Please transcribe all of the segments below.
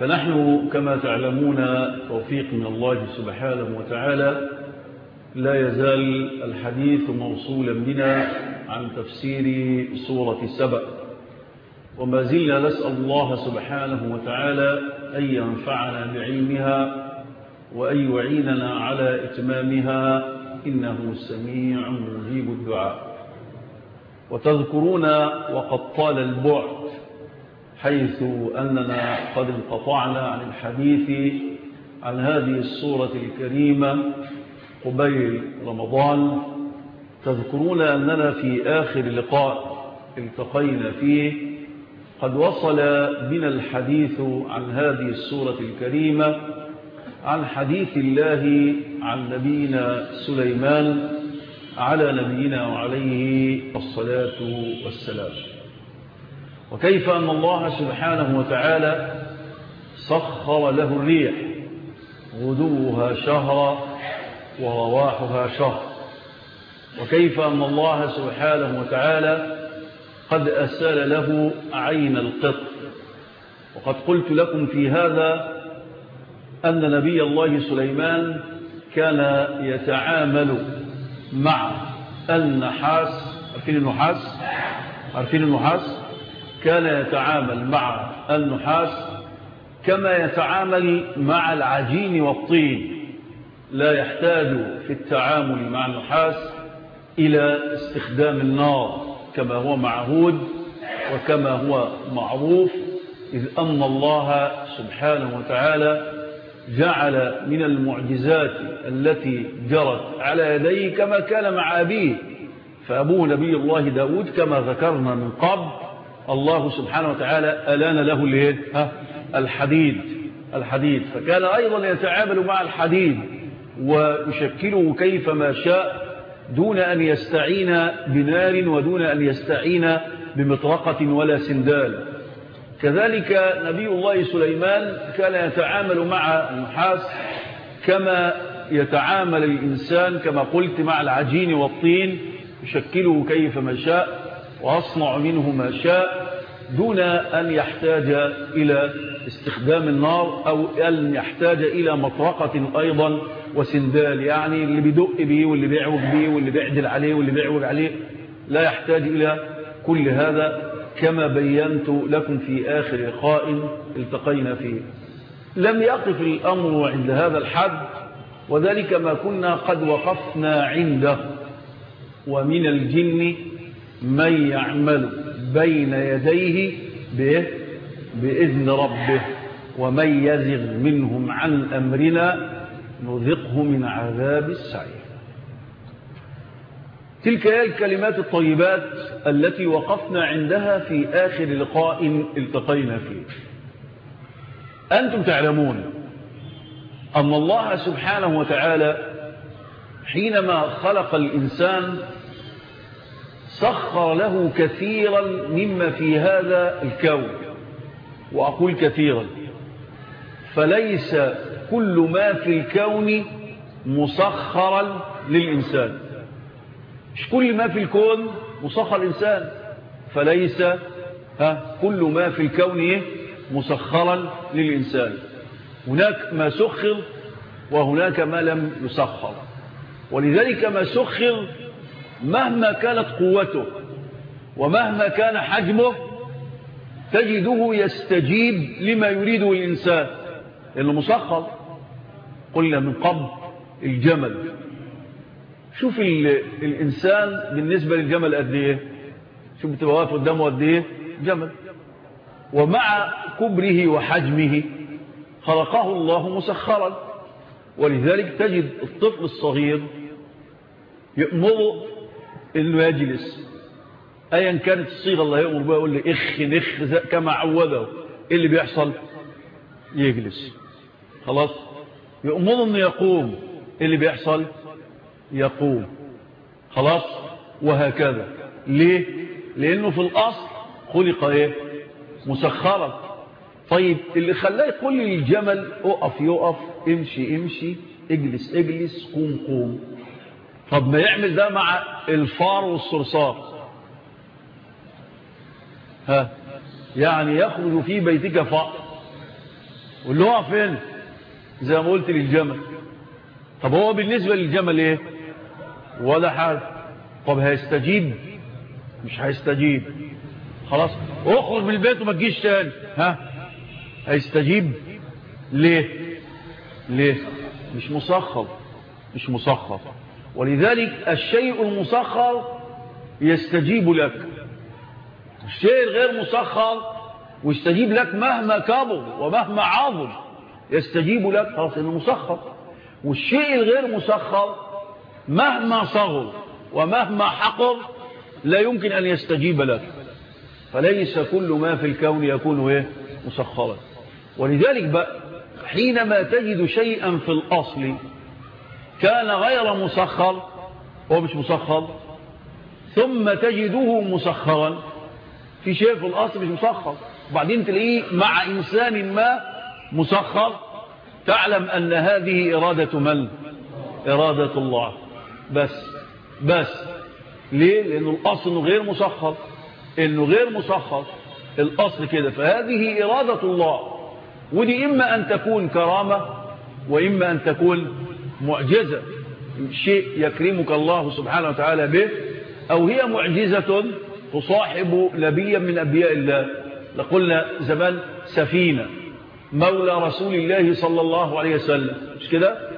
فنحن كما تعلمون توفيق من الله سبحانه وتعالى لا يزال الحديث موصولا بنا عن تفسير سورة سبأ وما زلنا نسأل الله سبحانه وتعالى أن ينفعنا بعلمها وأن يعيننا على إتمامها إنه سميع مجيب الدعاء. وتذكرون وقد طال البعد حيث أننا قد انقطعنا عن الحديث عن هذه السورة الكريمة قبيل رمضان. تذكرون أننا في آخر لقاء التقينا فيه. قد وصل بنا الحديث عن هذه السورة الكريمة عن حديث الله عن نبينا سليمان على نبينا وعليه الصلاة والسلام. وكيف أن الله سبحانه وتعالى سخر له الريح غدوها شهر ورواحها شهر. وكيف أن الله سبحانه وتعالى قد أسال له عين القط. وقد قلت لكم في هذا أن نبي الله سليمان كان يتعامل مع النحاس. عارفين النحاس؟ عارفين النحاس؟ كان يتعامل مع النحاس كما يتعامل مع العجين والطين. لا يحتاج في التعامل مع النحاس إلى استخدام النار كما هو معهود وكما هو معروف إذ أن الله سبحانه وتعالى جعل من المعجزات التي جرت على يديه كما كان مع أبيه. فأبوه نبي الله داود كما ذكرنا من قبل الله سبحانه وتعالى ألان له الحديد الحديد. فكان أيضا يتعامل مع الحديد ويشكله كيفما شاء دون أن يستعين بنار ودون أن يستعين بمطرقة ولا سندال. كذلك نبي الله سليمان كان يتعامل مع النحاس كما يتعامل الإنسان كما قلت مع العجين والطين يشكله كيفما شاء. وأصنع منه ما شاء دون أن يحتاج إلى استخدام النار أو أن يحتاج إلى مطرقة أيضا وسندال يعني اللي بيدق به واللي بيعوج به واللي بيعدل عليه واللي بيعوج عليه. لا يحتاج إلى كل هذا كما بينت لكم في آخر لقاء التقينا فيه. لم يقف الأمر عند هذا الحد وذلك ما كنا قد وقفنا عنده. ومن الجن من يعمل بين يديه بإذن ربه ومن يزغ منهم عن أمرنا نذقه من عذاب السعير. تلك هي الكلمات الطيبات التي وقفنا عندها في آخر لقاء التقينا فيه. أنتم تعلمون أن الله سبحانه وتعالى حينما خلق الإنسان سخر له كثيرا مما في هذا الكون. وأقول كثيرا فليس كل ما في الكون مسخرا للإنسان. مش كل ما في الكون مسخر الإنسان فليس ها كل ما في الكون مسخرا للإنسان. هناك ما سخر وهناك ما لم يسخر. ولذلك ما سخر مهما كانت قوته ومهما كان حجمه تجده يستجيب لما يريده الإنسان. لأنه مسخر. قلنا من قبل الجمل. شوف الإنسان بالنسبة للجمل قد إيه؟ شوف بتبقى واقف قدامه قد إيه؟ جمل. ومع كبره وحجمه خلقه الله مسخرا. ولذلك تجد الطفل الصغير يأمره انه يجلس ايا كانت الصيغة اللي يأمر بها يقول لي إخ نخ كما عوده. إيه اللي بيحصل؟ يجلس. خلاص؟ يأمره إنه يقوم. إيه اللي بيحصل؟ يقوم. خلاص؟ وهكذا. ليه؟ لأنه في الأصل خلق إيه؟ مسخرا طيب اللي خلاه يقول للجمل اقف يقف امشي امشي اجلس اجلس قوم قوم. طب ما يعمل ده مع الفار والصرصار. ها؟ يعني يخرج في بيتك فأر واللي هو فين؟ زي ما قلت للجمل. طب هو بالنسبة للجمل إيه؟ ولا حاجة. طب هيستجيب؟ مش هيستجيب. خلاص؟ اخرج من البيت وما تجيش تاني. ها؟ هيستجيب؟ ليه؟ ليه؟ مش مسخر مش مسخر ولذلك الشيء المسخر يستجيب لك. الشيء الغير مسخر ويستجيب لك مهما كبر ومهما عظم يستجيب لك خلاص انه مسخر. والشيء الغير مسخر مهما صغر ومهما حقر لا يمكن أن يستجيب لك. فليس كل ما في الكون يكون إيه؟ مسخرا. ولذلك بقى حينما تجد شيئا في الأصل كان غير مسخر. هو مش مسخر. ثم تجده مسخرا. في شيء في الأصل مش مسخر. وبعدين تلاقيه مع إنسان ما مسخر. تعلم أن هذه إرادة من؟ إرادة الله. بس بس. ليه؟ لأنه الأصل إنه غير مسخر. إنه غير مسخر. الأصل كده. فهذه إرادة الله. ودي إما أن تكون كرامة وإما أن تكون معجزة. شيء يكرمك الله سبحانه وتعالى به أو هي معجزة تصاحب نبيا من أنبياء الله. لقلنا زمان سفينة مولى رسول الله صلى الله عليه وسلم. مش كده؟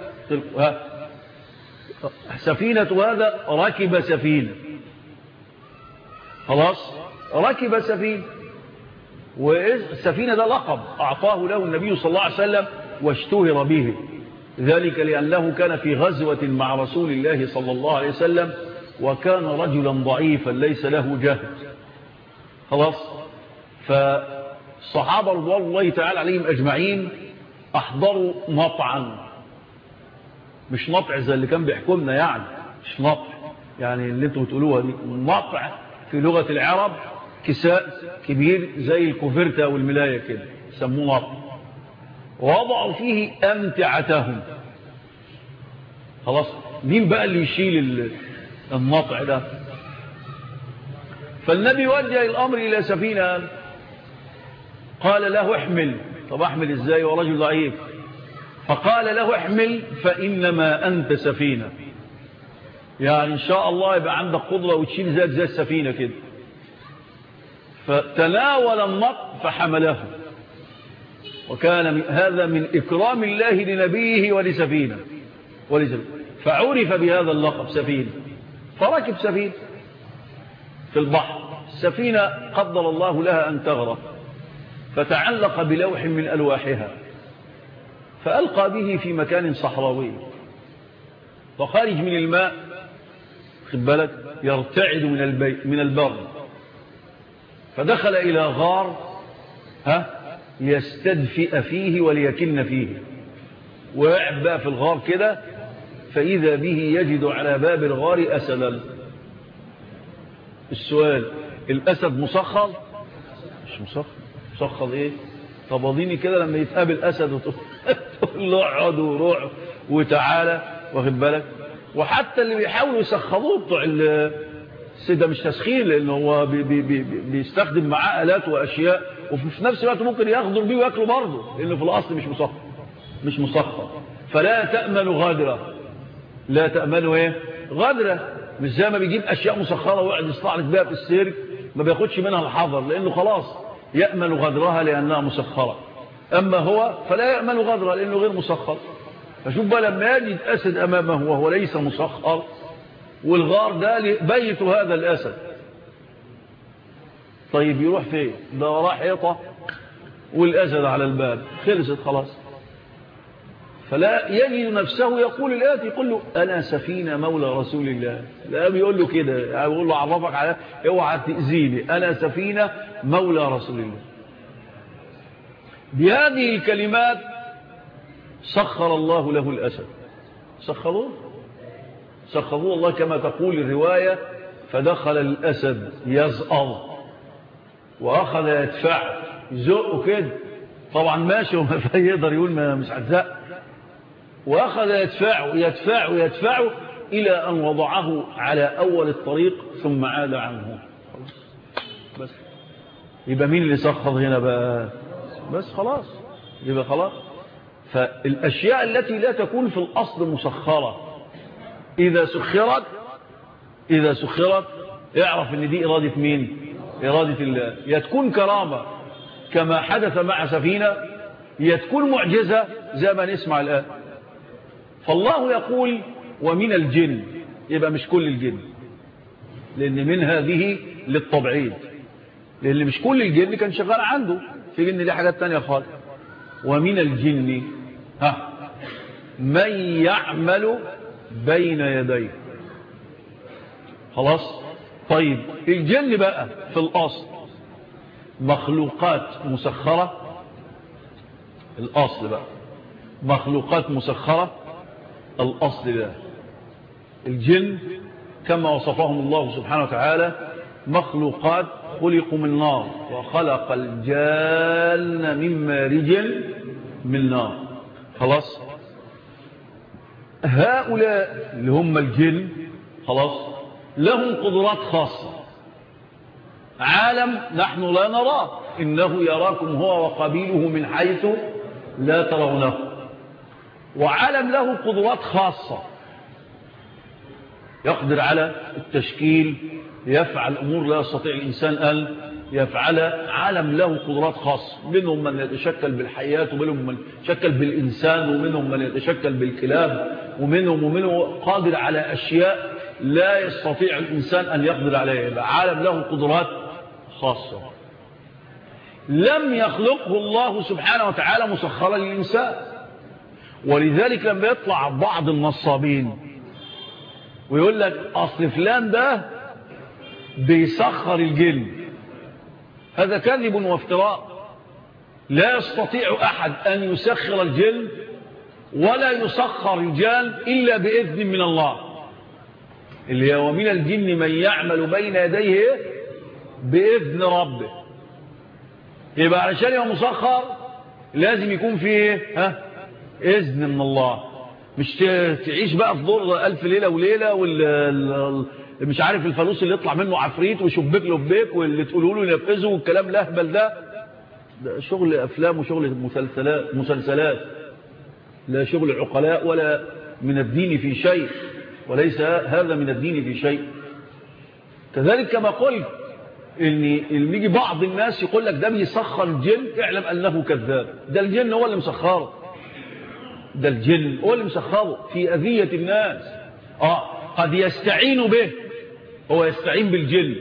سفينة هذا ركب سفينة. خلاص؟ ركب سفينة. والسفينة ده لقب أعطاه له النبي صلى الله عليه وسلم واشتهر به. ذلك لأنه كان في غزوة مع رسول الله صلى الله عليه وسلم وكان رجلا ضعيفا ليس له جهد. خلاص؟ فالصحابة رضوان الله تعالى عليهم أجمعين أحضروا مطعا. مش نطع زي اللي كان بيحكمنا يعني مش نطع يعني اللي أنتوا بتقولوها دي نطع في لغة العرب كساء كبير زي الكوفرتة والملاية كده سموه نطع ووضعوا فيه أمتعتهم. خلاص مين بقى اللي يشيل النطع ده؟ فالنبي وجه الأمر إلى سفينة قال له احمل. طب أحمل إزاي؟ ورجل ضعيف. فقال له احمل فإنما أنت سفينة. يعني إن شاء الله يبقى عندك قدرة وتشيل زي زي السفينة كده. فتناول النط فحمله. وكان هذا من إكرام الله لنبيه ولسفينة. ولسفينة. فعرف بهذا اللقب سفينة. فركب سفينة في البحر. السفينة قدر الله لها أن تغرق. فتعلق بلوح من ألواحها. فألقى به في مكان صحراوي. فخارج من الماء خد بالك يرتعد من, من البر. فدخل إلى غار ها؟ ليستدفئ فيه وليكن فيه. وقعد بقى في الغار كده فإذا به يجد على باب الغار أسدا. السؤال الأسد مسخر؟ مش مسخر. مسخر إيه؟ طب اضيني كده لما يتقابل أسد وتقول له اقعد وروح وتعالى واخد بالك؟ وحتى اللي بيحاولوا يسخروه بتوع ده مش تسخير لأنه هو بي بي بي بيستخدم معاه آلات وأشياء وفي نفس الوقت ممكن ياخدوا بيه وياكلوا برضه لأنه في الأصل مش مسخر مش مسخر فلا تأمن غدره. لا تأمنوا إيه؟ غادرة. مش زي ما بيجيب أشياء مسخرة ويقعد يستعرض بيها في السيرك ما بياخدش منها الحذر لأنه خلاص يأمن غدرها لأنها مسخرة. أما هو فلا يأمن غدرها لأنه غير مسخر. فشوف بقى لما يجد أسد أمامه وهو ليس مسخر والغار ده بيت هذا الأسد. طيب يروح فين؟ ده وراه حيطة والأسد على الباب خلصت خلاص. فلا يجد نفسه يقول الآتي يقول له أنا سفينة مولى رسول الله. لا بيقول له كده يقول له عرفك على أوعى تأذيني. أنا سفينة مولى رسول الله. بهذه الكلمات سخر الله له الأسد. سخروه؟ سخروه الله كما تقول الرواية فدخل الأسد يزأر. وأخذ يدفع يزقه كده طبعا ماشي وما يقدر يقول ما مش هتزق وأخذ يدفعه يدفعه يدفعه إلى أن وضعه على أول الطريق ثم عاد عنه. بس. يبقى مين اللي سخر هنا بقى؟ بس خلاص. يبقى خلاص. فالأشياء التي لا تكون في الأصل مسخرة. إذا سخرت إذا سخرت اعرف إن دي إرادة مين؟ إرادة الله. يا تكون كرامة كما حدث مع سفينة يا تكون معجزة زي ما نسمع الآن فالله يقول ومن الجن يبقى مش كل الجن لأن من هذه للطبعيد. لأن مش كل الجن كان شغال عنده في جن دي حاجات تانية خالص. ومن الجن ها من يعمل بين يديه. خلاص؟ طيب الجن بقى في الأصل. مخلوقات مسخرة. الأصل بقى. مخلوقات مسخرة. الأصل ده الجن كما وصفهم الله سبحانه وتعالى مخلوقات خلقوا من نار وخلق الجان من مارج من نار. خلاص؟ هؤلاء اللي هم الجن خلاص؟ لهم قدرات خاصة. عالم نحن لا نراه. إنه يراكم هو وقبيله من حيث لا ترونه. وعالم له قدرات خاصة. يقدر على التشكيل يفعل أمور لا يستطيع الإنسان أن يفعل. عالم له قدرات خاصة. منهم من يتشكل بالحياة ومنهم من يتشكل بالإنسان ومنهم من يتشكل بالكلاب ومنهم ومنه قادر على أشياء لا يستطيع الإنسان أن يقدر عليها عالم له قدرات خاصة. لم يخلقه الله سبحانه وتعالى مسخرا للإنسان. ولذلك لما يطلع بعض النصابين ويقول لك أصل فلان ده بيسخر الجن. هذا كذب وافتراء. لا يستطيع أحد أن يسخر الجن ولا يسخر الجان إلا بإذن من الله. اللي هو من الجن من يعمل بين يديه بإذن ربه. يبقى علشان يبقى مسخر لازم يكون فيه ها؟ إذن من الله. مش تعيش بقى في دور ألف ليلة وليلة وال مش عارف الفلوس اللي يطلع منه عفريت وشبك له بيك واللي تقولوا له ينفذه والكلام الاهبل ده. ده شغل أفلام وشغل مسلسلات مسلسلات. لا شغل عقلاء ولا من الدين في شيء. وليس هذا من الدين في شيء. كذلك كما قلت إن يجي بعض الناس يقول لك ده بيسخر الجن اعلم أنه كذاب. ده الجن هو اللي مسخره. ده الجن هو اللي مسخره في أذية الناس. آه قد يستعين به. هو يستعين بالجن.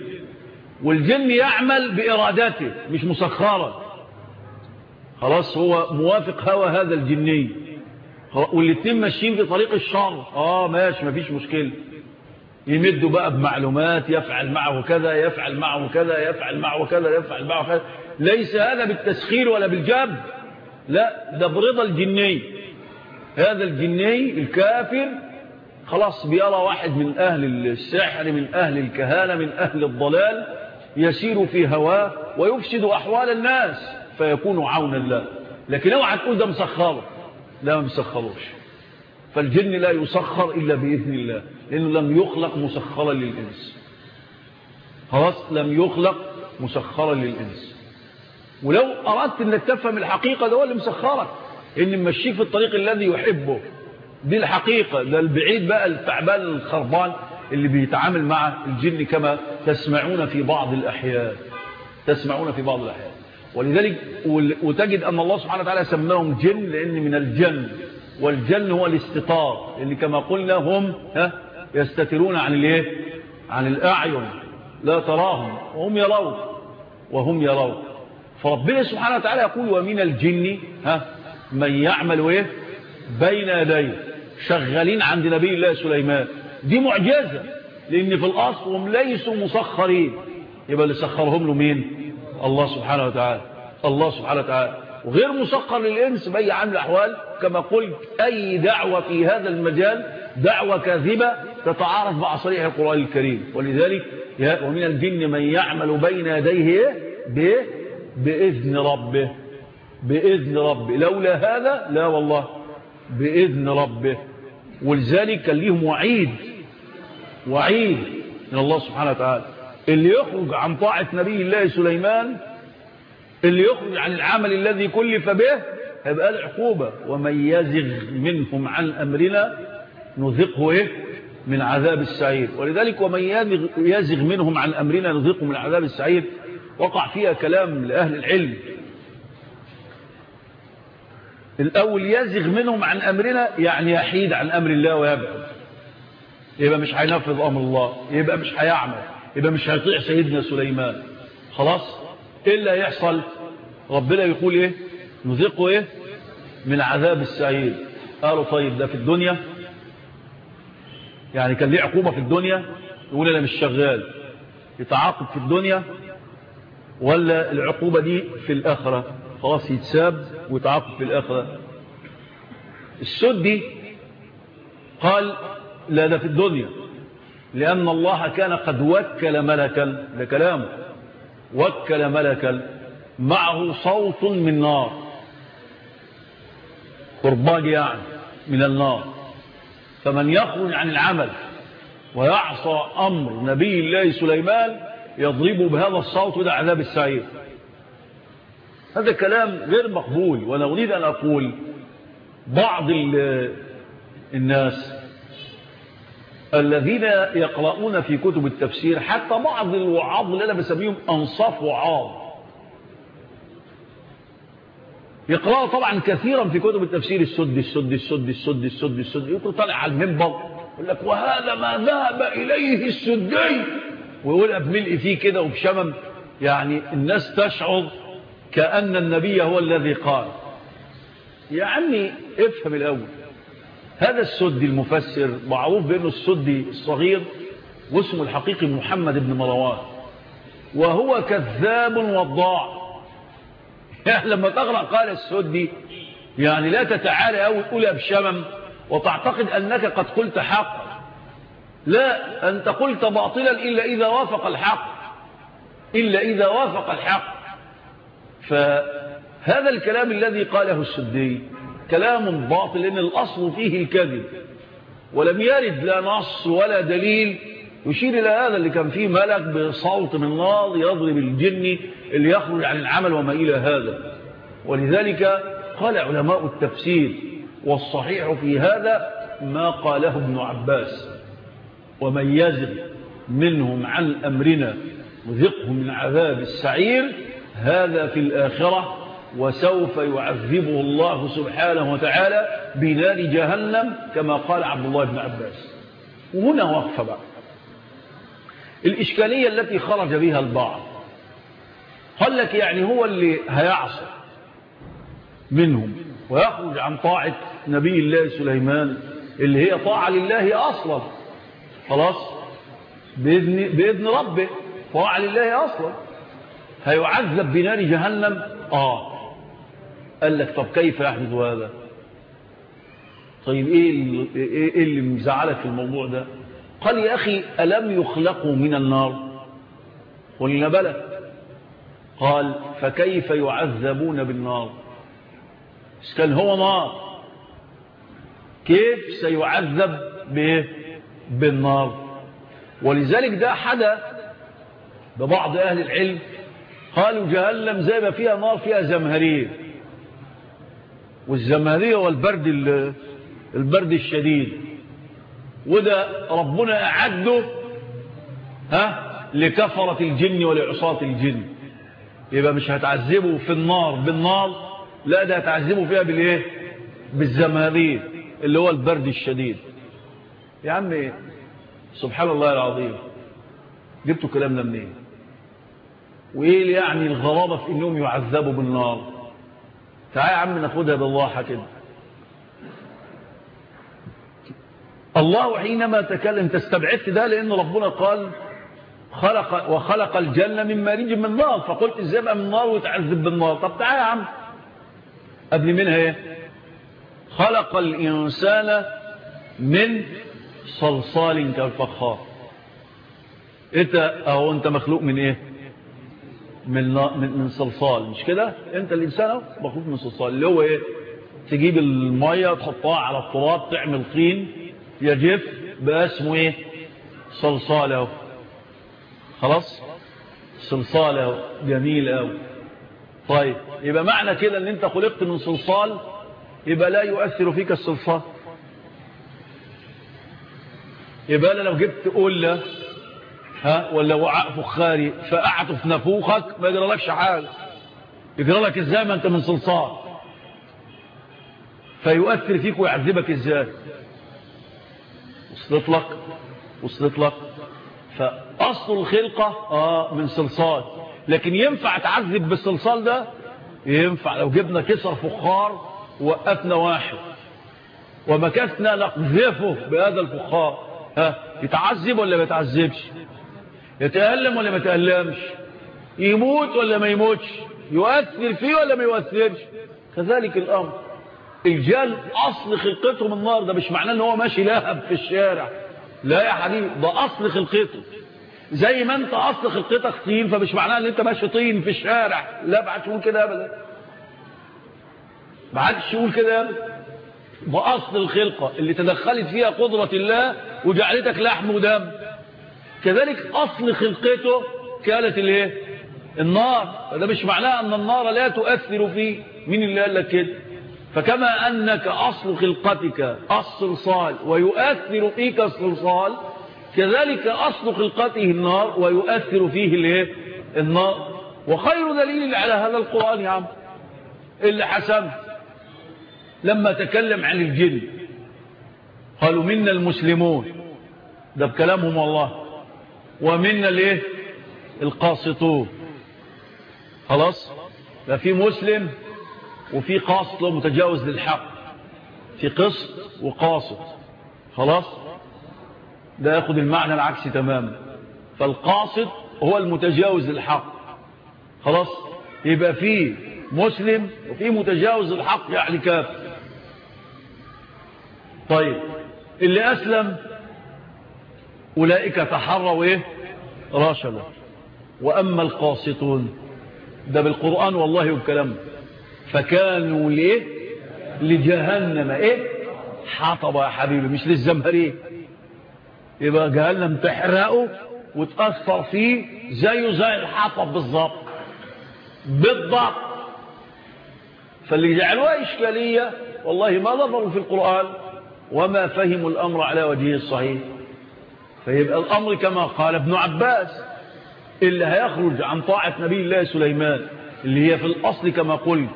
والجن يعمل بإرادته مش مسخرا خلاص هو موافق هوى هذا الجني. والاثنين ماشيين في طريق الشر. آه ماشي مفيش مشكلة. يمدوا بقى بمعلومات يفعل معه كذا يفعل معه كذا يفعل معه كذا يفعل معه كذا. ليس هذا بالتسخير ولا بالجاب لا ده برضا الجني. هذا الجني الكافر خلاص بيرى واحد من أهل السحر من أهل الكهانة من أهل الضلال يسير في هواه ويفسد أحوال الناس فيكون عونا له لكن اوعى تقول ده مسخره. لا ما مسخروش فالجن لا يسخر إلا بإذن الله لأنه لم يخلق مسخرا للإنس. خلاص؟ لم يخلق مسخرا للإنس. ولو أردت أنك تفهم الحقيقة ده هو اللي مسخرك إن ممشيك في الطريق الذي يحبه دي الحقيقة. ده البعيد بقى التعبان الخربان اللي بيتعامل مع الجن كما تسمعون في بعض الأحيان. تسمعون في بعض الأحيان. ولذلك وتجد أن الله سبحانه وتعالى سماهم جن لأن من الجن والجن هو الاستطار اللي كما قلنا هم ها يستترون عن الإيه؟ عن الأعين لا تراهم وهم يرون وهم يرون. فربنا سبحانه وتعالى يقول ومن الجن ها من يعمل إيه؟ بين يديه شغالين عند نبي الله سليمان. دي معجزة لأن في الأصل هم ليسوا مسخرين. يبقى اللي سخرهم له مين؟ الله سبحانه وتعالى. الله سبحانه وتعالى. وغير مسخر للإنس بأي عامل الأحوال كما قلت أي دعوة في هذا المجال دعوة كاذبة تتعارض مع صريح القرآن الكريم. ولذلك ومن الجن من يعمل بين يديه بإذن ربه. بإذن ربه. لولا هذا لا والله بإذن ربه. ولذلك كان ليهم وعيد. وعيد من الله سبحانه وتعالى. اللي يخرج عن طاعة نبي الله سليمان اللي يخرج عن العمل الذي كلف به هيبقى العقوبة. ومن يزغ منهم عن أمرنا نذقه إيه؟ من عذاب السعير. ولذلك ومن يزغ منهم عن أمرنا نذقه من عذاب السعير. وقع فيها كلام لأهل العلم. الأول يزغ منهم عن أمرنا يعني يحيد عن أمر الله ويبعد. يبقى مش هينفذ أمر الله يبقى مش هيعمل. يبقى مش هيطيع سيدنا سليمان. خلاص؟ إيه اللي هيحصل؟ ربنا يقول إيه؟ نذقه إيه؟ من عذاب السعير. قالوا طيب ده في الدنيا؟ يعني كان ليه عقوبة في الدنيا؟ يقول أنا مش شغال. يتعاقب في الدنيا؟ ولا العقوبة دي في الآخرة؟ خلاص يتساب ويتعاقب في الآخرة. السدي قال لا ده في الدنيا. لأن الله كان قد وكل ملكا ده كلامه. وكل ملكا. معه صوت من نار. قرباج يعني من النار. فمن يخرج عن العمل ويعصى أمر نبي الله سليمان يضرب بهذا الصوت وده عذاب السعير. هذا كلام غير مقبول. وأنا أريد أن أقول بعض الناس الذين يقرؤون في كتب التفسير حتى بعض الوعاظ اللي أنا بسميهم أنصاف وعاظ. يقرأوا طبعا كثيرا في كتب التفسير السد السد السد السد السد السد. يقول طالع على المنبر يقول لك وهذا ما ذهب إليه السدي. ويقول بملء فيه كده وبشمم. يعني الناس تشعر كأن النبي هو الذي قال. يا عمي افهم الأول. هذا السدي المفسر معروف بأنه السدي الصغير واسمه الحقيقي محمد بن مروان وهو كذاب وضاع. يعني لما تقرأ قال السدي يعني لا تتعالى أو تقولها بشمم وتعتقد أنك قد قلت حقا لا أنت قلت باطلا إلا إذا وافق الحق. إلا إذا وافق الحق. فهذا الكلام الذي قاله السدي كلام باطل لأن الأصل فيه الكذب. ولم يرد لا نص ولا دليل يشير إلى هذا اللي كان فيه ملك بصوت من نار يضرب الجن اللي يخرج عن العمل وما إلى هذا. ولذلك قال علماء التفسير والصحيح في هذا ما قاله ابن عباس ومن يزغ منهم عن أمرنا وذقه من عذاب السعير هذا في الآخرة وسوف يعذبه الله سبحانه وتعالى بنار جهنم كما قال عبد الله بن عباس. وهنا وقف بقى. الإشكالية التي خرج بها البعض. قال لك يعني هو اللي هيعصى منهم ويخرج عن طاعة نبي الله سليمان اللي هي طاعة لله أصلا. خلاص؟ بإذن, بإذن ربه طاعة لله أصلا. هيعذب بنار جهنم؟ آه. قال لك طب كيف يحدث هذا؟ طيب إيه اللي, إيه اللي مزعلك في الموضوع ده؟ قال يا أخي ألم يخلقوا من النار؟ قلنا بلى. قال فكيف يعذبون بالنار؟ كان هو نار. كيف سيعذب به بالنار. ولذلك ده حدث ببعض أهل العلم. قالوا جهنم زي ما فيها نار فيها زمهرية والزمهرية والبرد البرد الشديد. وده ربنا أعده ها لكفرة الجن ولعصاة الجن. يبقى مش هتعذبه في النار بالنار لا ده هتعذبه فيها بالإيه؟ بالزمهرير اللي هو البرد الشديد. يا عم سبحان الله العظيم جبتوا كلامنا منين؟ وإيه يعني الغرابة في إنهم يعذبوا بالنار؟ تعال يا عم ناخدها بالراحة كده. الله حينما تكلم تستبعدت ده لأن ربنا قال خلق وخلق الجنة من مارج من نار. فقلت إزاي بقى من نار وتعذب بالنار. طب تعال يا عم. قبل منها إيه؟ خلق الإنسان من صلصال كالفخار. انت أهو أنت مخلوق من إيه؟ من من, صلصال. مش كده؟ انت الانسان مخلوق من صلصال. اللي هو إيه؟ تجيب المية تحطها على التراب تعمل طين. يجف بقى اسمه إيه؟ صلصال اهو. خلاص؟ صلصال اهو. جميل اهو. طيب يبقى معنى كده ان انت خلقت من صلصال يبقى لا يؤثر فيك الصلصال. يبقى أنا لو جبت قلة ها ولا وعاء فخاري فقعته في نافوخك ما يجرى لكش حاجة يجرى لك إزاي ما أنت من صلصال فيؤثر فيك ويعذبك إزاي. وصلت لك وصلت لك. فأصل الخلقة آه من صلصال لكن ينفع تعذب بالصلصال ده؟ ينفع. لو جبنا كسر فخار وقفنا واحد. ومكثنا نقذفه بهذا الفخار. ها يتعذب ولا ما يتعذبش؟ يتألم ولا ما يتألمش؟ يموت ولا ما يموتش؟ يؤثر فيه ولا ما يؤثرش؟ كذلك الأمر. الجان أصل خلقتهم النار ده مش معناه إن هو ماشي لهب في الشارع. لا يا حبيبي ده أصل خلقته. زي ما أنت أصل خلقتك طين فمش معناه إن أنت ماشي طين في الشارع. لا بعد تقول كده أبدا. ما عادش يقول كده أبدا. ده أصل الخلقة اللي تدخلت فيها قدرة الله وجعلتك لحم ودم. كذلك أصل خلقته كانت الايه النار. ده مش معناه أن النار لا تؤثر فيه مين اللي قال لك كده. فكما أنك أصل خلقتك الصلصال ويؤثر فيك الصلصال كذلك أصل خلقته النار ويؤثر فيه الايه النار. وخير دليل على هذا القرآن يا عم اللي حسن لما تكلم عن الجن قالوا منا المسلمون. ده بكلامهم والله. ومنا الايه؟ القاسطون. خلاص؟ لا في مسلم وفي قاسط متجاوز للحق. في قسط وقاسط. خلاص؟ ده ياخد المعنى العكسي تماما. فالقاسط هو المتجاوز للحق. خلاص؟ يبقى في مسلم وفي متجاوز للحق يعني كافر. طيب اللي أسلم أولئك تحروا إيه؟ راشدا وأما القاسطون ده بالقرآن والله والكلام. فكانوا ليه لجهنم إيه؟ حطب يا حبيبي مش للزمهرين يبقى جهنم تحرقه وتأثر فيه زيه زي الحطب بالظبط بالضبط. فاللي جعلوها إشكالية والله ما نظروا في القرآن وما فهموا الأمر على وجهه الصحيح. فيبقى الأمر كما قال ابن عباس اللي هيخرج عن طاعة نبي الله سليمان اللي هي في الأصل كما قلت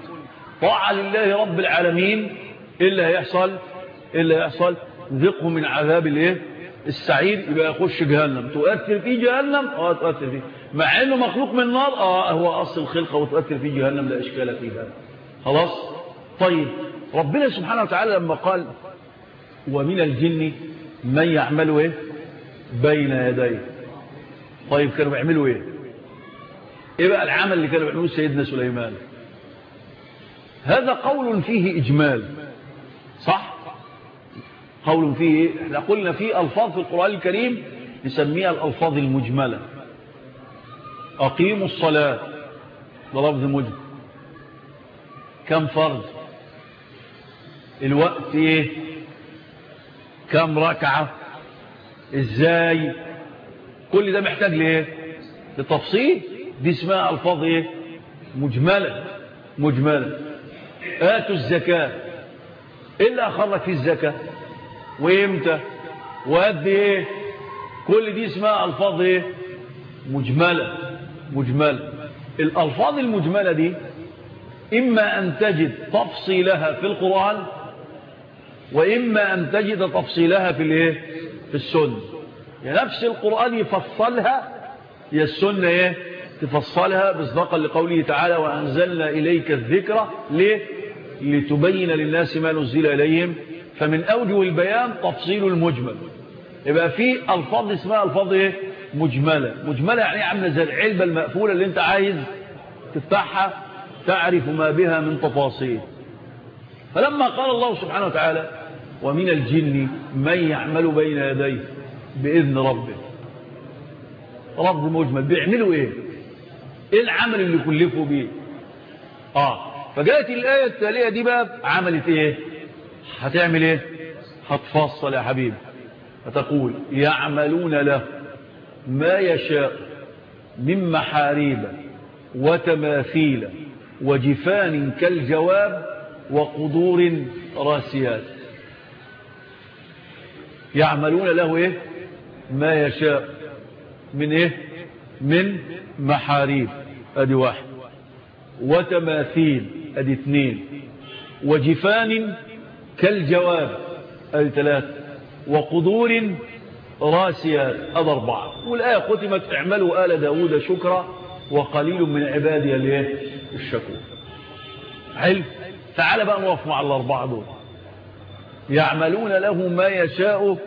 طاعة لله رب العالمين إلا هيحصل إلا هيحصل ذقه من عذاب الإيه؟ السعير يبقى يخش جهنم. تؤثر في جهنم؟ آه تؤثر فيه. مع إنه مخلوق من نار؟ آه هو أصل الخلقة وتؤثر في جهنم لا إشكال فيها. خلاص؟ طيب ربنا سبحانه وتعالى لما قال ومن الجن من يعمل إيه؟ بين يديه. طيب كانوا بيعملوا إيه؟ إيه بقى العمل اللي كانوا بيعملوه سيدنا سليمان؟ هذا قول فيه إجمال. صح؟ قول فيه إحنا قلنا فيه ألفاظ في القرآن الكريم نسميها الألفاظ المجملة. أقيموا الصلاة. ده لفظ مجمل. كم فرض؟ الوقت إيه؟ كم ركعة؟ إزاي؟ كل ده محتاج ليه؟ لتفصيل. دي اسمها ألفاظ إيه؟ مجملة. مجملة. آتوا الزكاة. إلا أخرج في الزكاة؟ وإمتى؟ وقد إيه؟ كل دي اسمها ألفاظ إيه؟ مجملة. مجملة. الألفاظ المجملة دي إما أن تجد تفصيلها في القرآن وإما أن تجد تفصيلها في الإيه؟ في السنة. يعني نفس القرآن يفصلها هي السنة إيه؟ تفصلها مصداقا لقوله تعالى وأنزلنا إليك الذكرى ليه؟ لتبين للناس ما نزل إليهم. فمن أوجه البيان تفصيل المجمل. يبقى في ألفاظ اسمها ألفاظ إيه؟ مجملة. مجملة يعني عامله زي العلبة المقفولة اللي أنت عايز تفتحها تعرف ما بها من تفاصيل. فلما قال الله سبحانه وتعالى ومن الجن من يعمل بين يديه بإذن ربه. رب مجمل بيعملوا إيه؟ إيه العمل اللي كلفوا بيه؟ آه فجاءت الآية التالية دي بقى عملت إيه؟ هتعمل إيه؟ هتفصل يا حبيبي. فتقول يعملون له ما يشاء من محاريب وتماثيل وجفان كالجواب وقدور راسيات. يعملون له إيه؟ ما يشاء. من إيه؟ من محاريب. أدي واحد. وتماثيل. أدي اثنين. وجفان كالجواب. أدي ثلاثة وقدور راسيات أدي أربعة. والآية ختمت اعملوا آل داود شكرا وقليل من عبادي الشكور. حلو تعال بقى نوقف مع الأربعة دول. يعملون له ما يشاء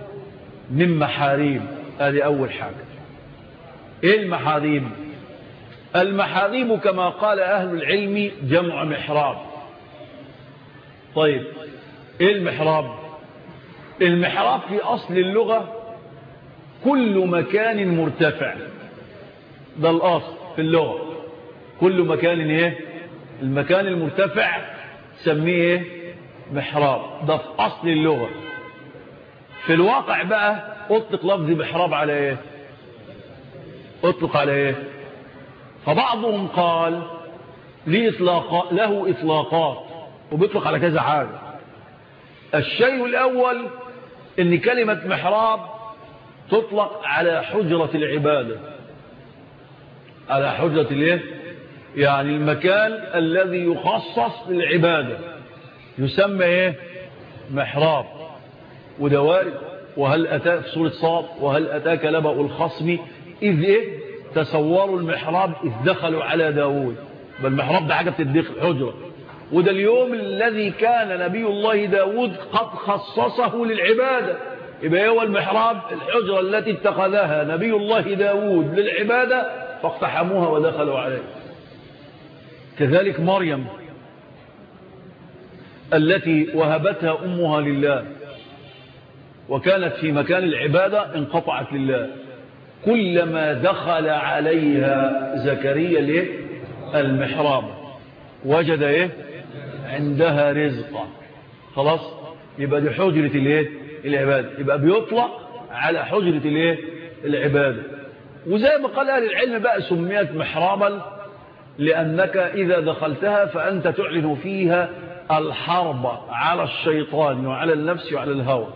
من محاريم. هذه أول حاجة. إيه المحاريم؟ المحاريم كما قال أهل العلم جمع محراب. طيب إيه المحراب؟ المحراب في أصل اللغة كل مكان مرتفع. ده الأصل في اللغة. كل مكان إيه؟ المكان المرتفع سميه إيه؟ محراب. ده في أصل اللغة. في الواقع بقى أطلق لفظ محراب على إيه؟ أطلق على إيه؟ فبعضهم قال ليه إطلاق له إطلاقات وبيطلق على كذا حاجة. الشيء الأول إن كلمة محراب تطلق على حجرة العبادة. على حجرة الإيه؟ يعني المكان الذي يخصص للعبادة. يسمى إيه؟ محراب. وده وارد. وهل أتاك في سورة صاد؟ وهل أتاك لبأ الخصم؟ إذ إيه؟ تصوروا المحراب إذ دخلوا على داود بل المحراب ده حاجة بتدخل حجرة. وده اليوم الذي كان نبي الله داود قد خصصه للعبادة. يبقى هو المحراب الحجرة التي اتخذها نبي الله داود للعبادة فاقتحموها ودخلوا عليه كذلك مريم. التي وهبتها أمها لله وكانت في مكان العبادة انقطعت لله. كلما دخل عليها زكريا المحراب. وجد إيه؟ عندها رزقا خلاص؟ يبقى دي حجرة الايه؟ العبادة. يبقى بيطلق على حجرة الايه؟ العبادة. وزي ما قال أهل العلم بقى سميت محرابا لأنك إذا دخلتها فأنت تعلن فيها الحرب على الشيطان وعلى النفس وعلى الهوى.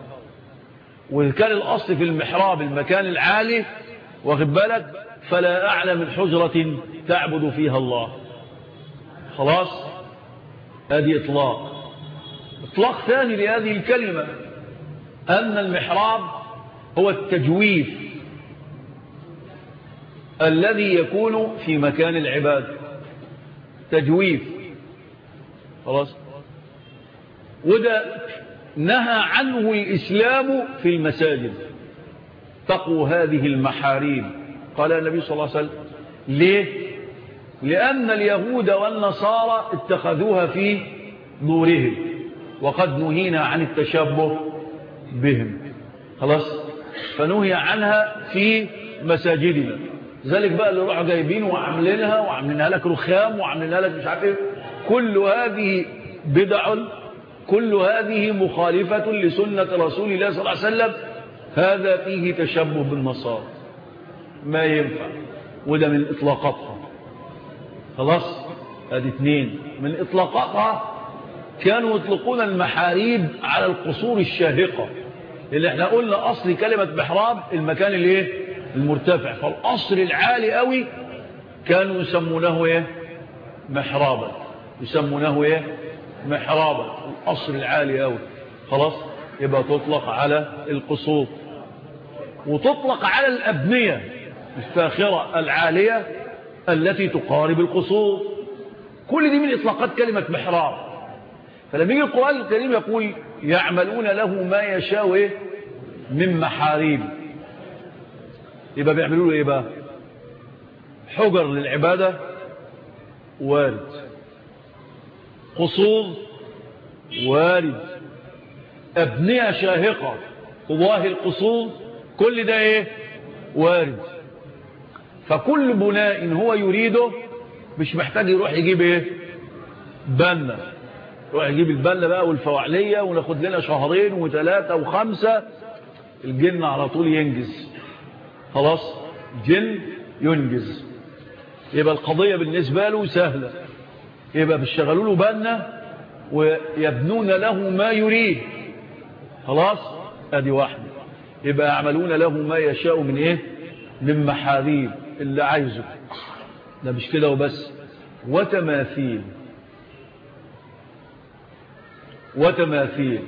وكان الأصل في المحراب المكان العالي واخد بالك؟ فلا أعلى من حجرة تعبد فيها الله. خلاص؟ هذه إطلاق. إطلاق ثاني لهذه الكلمة أن المحراب هو التجويف الذي يكون في مكان العباد. تجويف. خلاص؟ وده نهى عنه الإسلام في المساجد. تقوا هذه المحاريم قال النبي صلى الله عليه وسلم ليه؟ لأن اليهود والنصارى اتخذوها في نورهم وقد نهينا عن التشبه بهم. خلاص؟ فنهي عنها في مساجدنا. ذلك بقى اللي روحوا جايبين وعاملينها وعاملينها لك رخام وعاملينها لك مش عارف إيه. كل هذه بدع كل هذه مخالفة لسنة رسول الله صلى الله عليه وسلم هذا فيه تشبه بالنصارى. ما ينفع؟ وده من إطلاقاتها. خلاص؟ هذه اثنين. من إطلاقاتها كانوا يطلقون المحاريب على القصور الشاهقة. اللي إحنا قلنا أصل كلمة محراب المكان اللي إيه؟ المرتفع. فالأصل العالي قوي كانوا يسمونه إيه؟ محرابا. يسمونه إيه؟ محرابا الأصل العالي قوي خلاص؟ يبقى تطلق على القصور. وتطلق على الأبنية الفاخرة العالية التي تقارب القصور. كل دي من إطلاقات كلمة محراب. فلما يجي القرآن الكريم يقول يعملون له ما يشاء إيه؟ من محاريب. يبقى بيعملوا له إيه بقى؟ حجر للعبادة وارد. قصور وارد. أبنية شاهقة تضاهي القصور كل ده إيه؟ وارد. فكل بناء هو يريده مش محتاج يروح يجيب إيه؟ بنا. يروح يجيب البنا بقى والفواعلية وناخد لنا شهرين وثلاثة وخمسة الجن على طول ينجز. خلاص؟ جن ينجز. يبقى القضية بالنسبة له سهلة. يبقى بيشغلوا له بالنا ويبنون له ما يريد. خلاص؟ أدي واحدة. يبقى يعملون له ما يشاء من إيه؟ من محاريب اللي عايزه. ده مش كده وبس. وتماثيل. وتماثيل.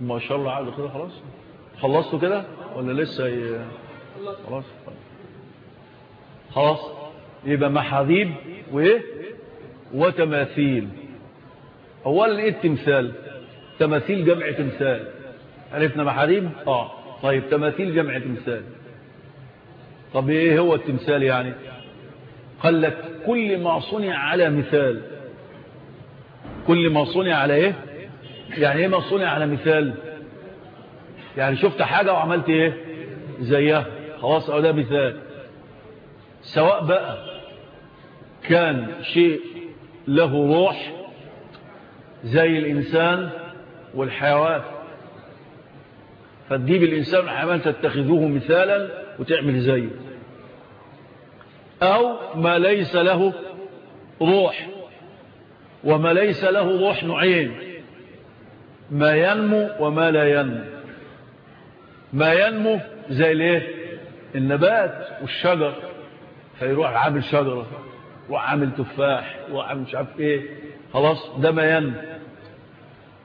ما شاء الله عاد كده خلاص. خلصتوا كده ولا لسه ي... خلاص. خلاص. يبقى محاذيب وايه وتماثيل. اولا إيه التمثال؟ تماثيل جمع تمثال. عرفنا محاذيب؟ آه. طيب تماثيل جمع تمثال. طب إيه هو التمثال يعني؟ قال لك كل ما صنع على مثال. كل ما صنع على إيه؟ يعني إيه ما صنع على مثال؟ يعني شفت حاجة وعملت إيه؟ زيها. خلاص أو ده مثال. سواء بقى كان شيء له روح زي الإنسان والحيوان. فتجيب الإنسان والحيوان تتخذوه مثالا وتعمل زيه. أو ما ليس له روح وما ليس له روح نوعين ما ينمو وما لا ينمو. ما ينمو زي الإيه؟ النبات والشجر. فيروح عامل شجرة. وعامل تفاح وعامل مش عارف إيه. خلاص ده ما ينمو.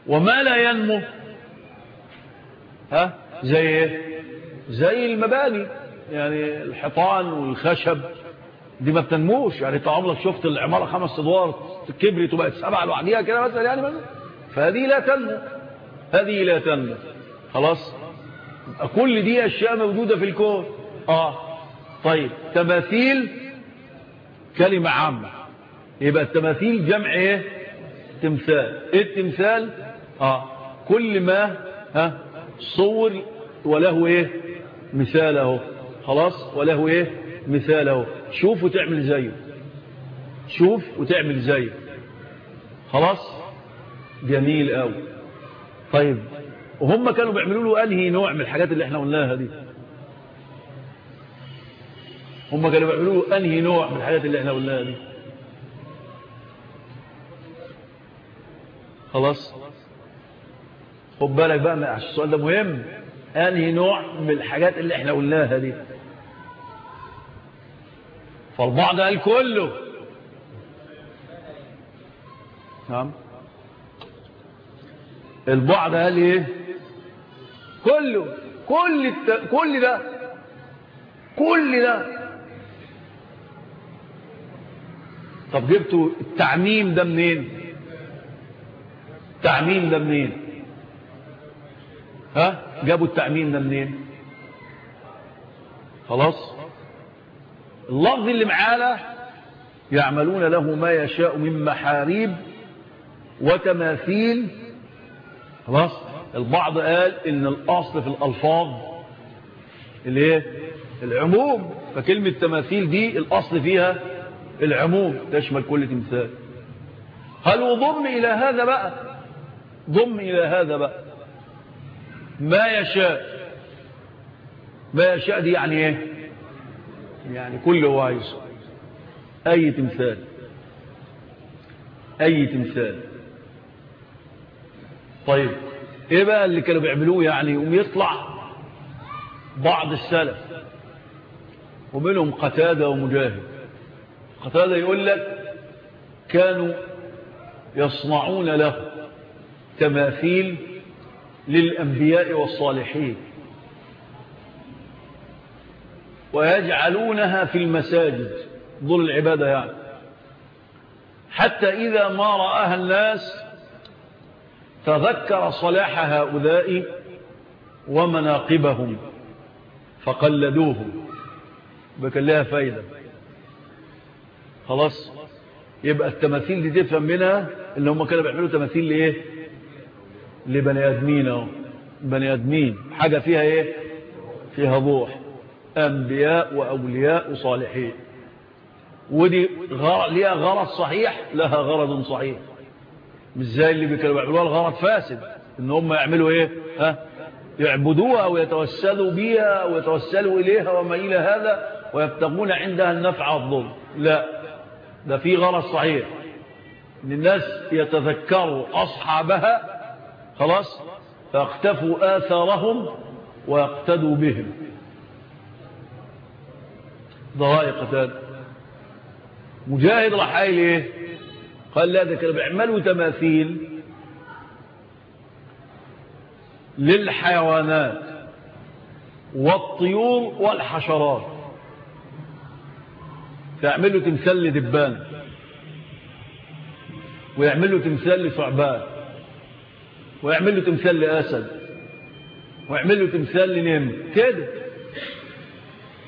وما لا ينمو. ها؟ زي إيه؟ زي المباني. يعني الحيطان والخشب دي ما بتنموش. يعني أنت عمرك شفت العمارة خمس أدوار كبرت وبقت سبعة لوحديها كده مثلا يعني مثلا؟ فهذه لا تنمو. هذه لا تنمو. خلاص؟ كل دي أشياء موجودة في الكون. آه. طيب تماثيل كلمة عامة. يبقى التماثيل جمع إيه؟ تمثال. إيه التمثال؟ آه. كل ما ها صور وله إيه؟ مثاله خلاص؟ وله إيه؟ مثاله شوف وتعمل زيه. شوف وتعمل زيه. خلاص؟ جميل قوي طيب. وهم كانوا بيعملوا له انهي نوع من الحاجات اللي إحنا قلناها دي. هم كانوا بيعملوا أنهي نوع من الحاجات اللي إحنا قلناها دي؟ خلاص؟ خد بالك بقى عشان السؤال ده مهم. أنهي نوع من الحاجات اللي إحنا قلناها دي؟ فالبعض قال كله. نعم. البعض قال إيه؟ كله. كل الت... كل ده. كل ده. طب جبتوا التعميم ده منين؟ التعميم ده منين؟ ها؟ جابوا التعميم ده منين؟ خلاص؟ اللفظ اللي معانا يعملون له ما يشاء من محاريب وتماثيل. خلاص؟ البعض قال إن الأصل في الألفاظ الإيه؟ العموم. فكلمة تماثيل دي الأصل فيها العموم تشمل كل تمثال هل وضم إلى هذا بقى؟ ضم إلى هذا بقى. ما يشاء. ما يشاء دي يعني إيه؟ يعني كل هو عايز أي تمثال. أي تمثال. طيب إيه بقى اللي كانوا بيعملوه يعني؟ يقوم يطلع بعض السلف. ومنهم قتادة ومجاهد. قتادة يقول لك كانوا يصنعون له تماثيل للأنبياء والصالحين ويجعلونها في المساجد. ظل العبادة يعني. حتى إذا ما رآها الناس تذكر صلاح هؤلاء ومناقبهم فقلدوهم. بكان لها فايدة. خلاص. يبقى التماثيل دي تفهم منها اللي هم كانوا بيعملوا تماثيل لإيه؟ لبني آدمين أهو. بني آدمين. حاجة فيها إيه؟ فيها روح. أنبياء وأولياء وصالحين. ودي غرض ليها غرض صحيح لها غرض صحيح. مش زي اللي كانوا بيعملوها الغرض فاسد. إن هم يعملوا إيه؟ ها؟ يعبدوها ويتوسلوا بها ويتوسلوا إليها وما إلى هذا ويبتغون عندها النفع والضر لا. ده في غرض صحيح. إن الناس يتذكروا أصحابها خلاص فاقتفوا آثارهم ويقتدوا بهم. رأي قتال. مجاهد راح قايل إيه؟ قال لا ده كانوا بيعملوا تماثيل للحيوانات والطيور والحشرات. فيعملوا تمثال لدبان. ويعملوا تمثال لثعبان. ويعملوا تمثال لأسد. ويعملوا تمثال لنمر. كده.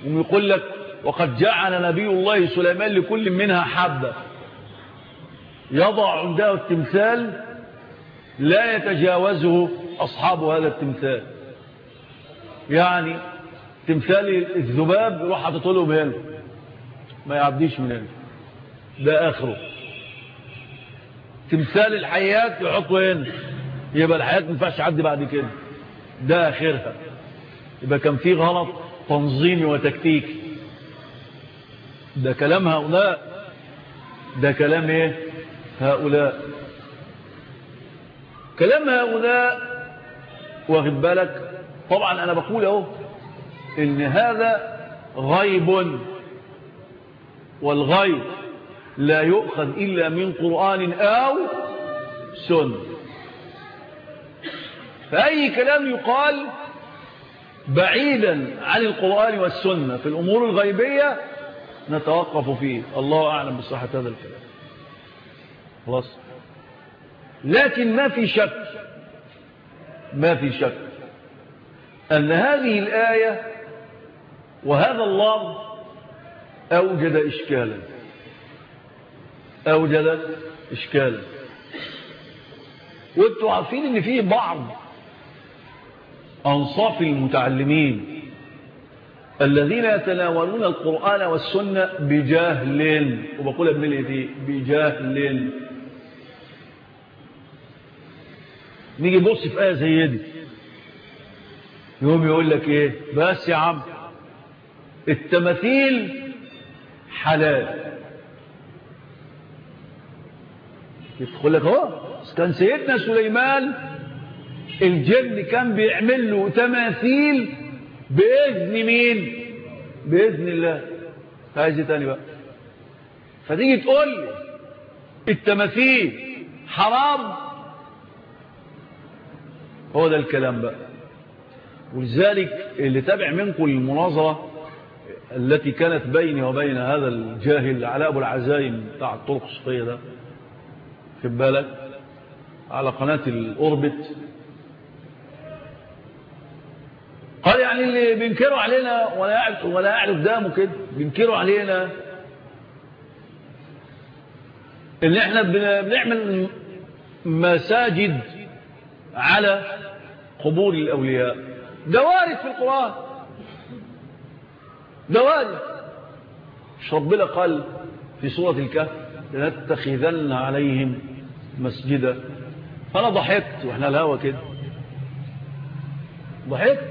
ويقول لك وقد جعل نبي الله سليمان لكل منها حبة. يضع عنده التمثال لا يتجاوزه أصحاب هذا التمثال. يعني تمثال الذباب يروح حاطط لهم هنا. ما يعديش من هنا ده آخره. تمثال الحيات يحطه هنا يبقى الحيات ما ينفعش يعدي بعد كده. ده آخرها. يبقى كان في غلط تنظيمي وتكتيكي. ده كلام هؤلاء. ده كلام إيه؟ هؤلاء. كلام هؤلاء واخد بالك؟ طبعا أنا بقول أهو إن هذا غيب. والغيب لا يؤخذ إلا من قرآن أو سنة. فأي كلام يقال بعيدا عن القرآن والسنة في الأمور الغيبية نتوقف فيه. الله أعلم بصحة هذا الكلام. خلاص؟ لكن ما في شك ما في شك أن هذه الآية وهذا الله أوجد إشكالا. أوجد إشكالا. وانتوا عارفين إن في بعض أنصاف المتعلمين الذين يتناولون القرآن والسنة بجهل وبقول ابن الهدي بجهل. نيجي نبص في آية زي دي. يوم يقول لك إيه؟ بس يا عم التماثيل حلال. يدخل لك هو؟ كان سيدنا سليمان الجن كان بيعمل له تماثيل بإذن مين؟ بإذن الله. عايز تاني بقى. فتيجي تقول التماثيل حرام؟ هو ده الكلام بقى. ولذلك اللي تابع منكم المناظرة التي كانت بيني وبين هذا الجاهل على أبو العزايم بتاع الطرق الصفية ده في بالك؟ على قناة الأوربت. قال يعني اللي بينكروا علينا ولا ولا يعرف دامه كده بينكروا علينا. إن إحنا بنعمل مساجد على قبور الأولياء. ده وارد في القرآن. ده وارد مش ربنا قال في سورة الكهف؟ لنتخذن عليهم مسجدا. فانا ضحكت وإحنا الهوا كده. ضحكت؟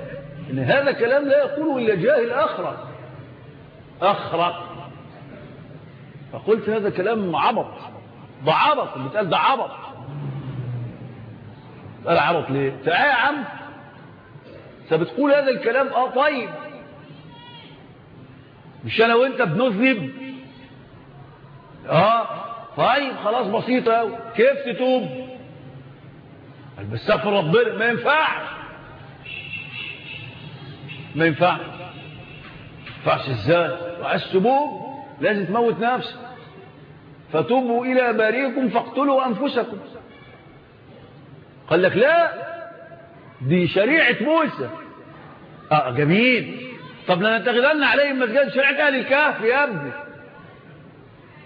إن هذا كلام لا يقوله إلا جاهل اخرق اخرق فقلت هذا كلام عبط. ده عبط اللي اتقال ده عبط. قال عبط ليه؟ تعالى يا عم. بتقول هذا الكلام آه طيب. مش أنا وانت بنذنب؟ آه. طيب خلاص بسيطة كيف تتوب؟ قال بس استغفر ربنا ما ينفعش. ما ينفعش. ما ينفعش إزاي؟ وعايز تبوب؟ لازم تموت نفسك. فتوبوا إلى باريكم فاقتلوا أنفسكم. قال لك لا. دي شريعة موسى. آه جميل. طب لنتخذن عليهم مسجد شريعة أهل الكهف يا ابني.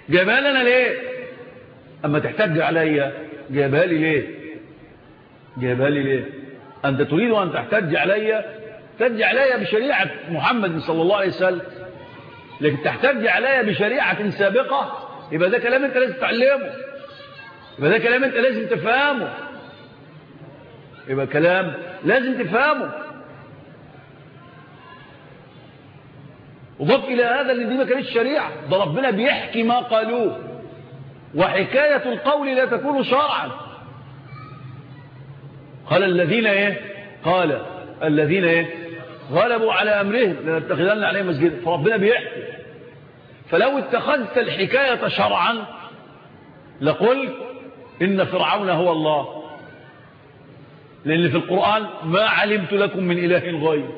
جايبها ليه؟ أما تحتج عليا جايبها لي ليه؟ جايبها لي ليه؟ أنت تريد أن تحتج عليا تحتج عليا بشريعة محمد صلى الله عليه وسلم. لكن تحتج عليا بشريعة سابقة يبقى ده كلام أنت لازم تتعلمه يبقى ده كلام أنت لازم تفهمه. يبقى كلام لازم تفهمه. وضف إلى هذا اللي دي ما كانتش شريعة ده ربنا بيحكي ما قالوه. وحكاية القول لا تكون شرعا قال الذين إيه؟ قال الذين إيه؟ غلبوا على أمرهم. لنتخذن عليه مسجد فربنا بيحكي. فلو اتخذت الحكاية شرعا لقلت إن فرعون هو الله. لأن في القرآن ما علمت لكم من إله غير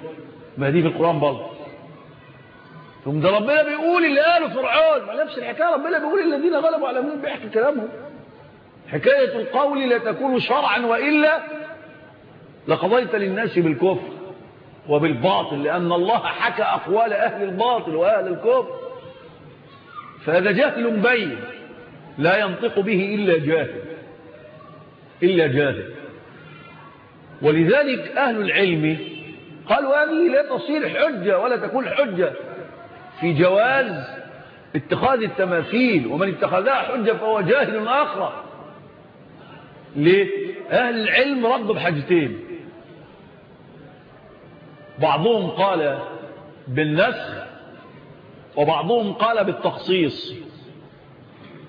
ما دي في القرآن برضه. ثم ده ربنا بيقول اللي قاله فرعون ما نفس الحكاية ربنا بيقول الذين غلبوا على مين بيحكي كلامهم. حكاية القول لا تكون شرعا وإلا لقضيت للناس بالكفر وبالباطل لأن الله حكى أقوال أهل الباطل وأهل الكفر. فهذا جهل بين لا ينطق به إلا جاهل إلا جاهل. ولذلك أهل العلم قالوا هذه لا تصير حجة ولا تكون حجة. في جواز اتخاذ التماثيل ومن اتخذها حجة فهو جاهل آخر. ليه؟ أهل العلم ردوا بحاجتين. بعضهم قال بالنسخ وبعضهم قال بالتخصيص.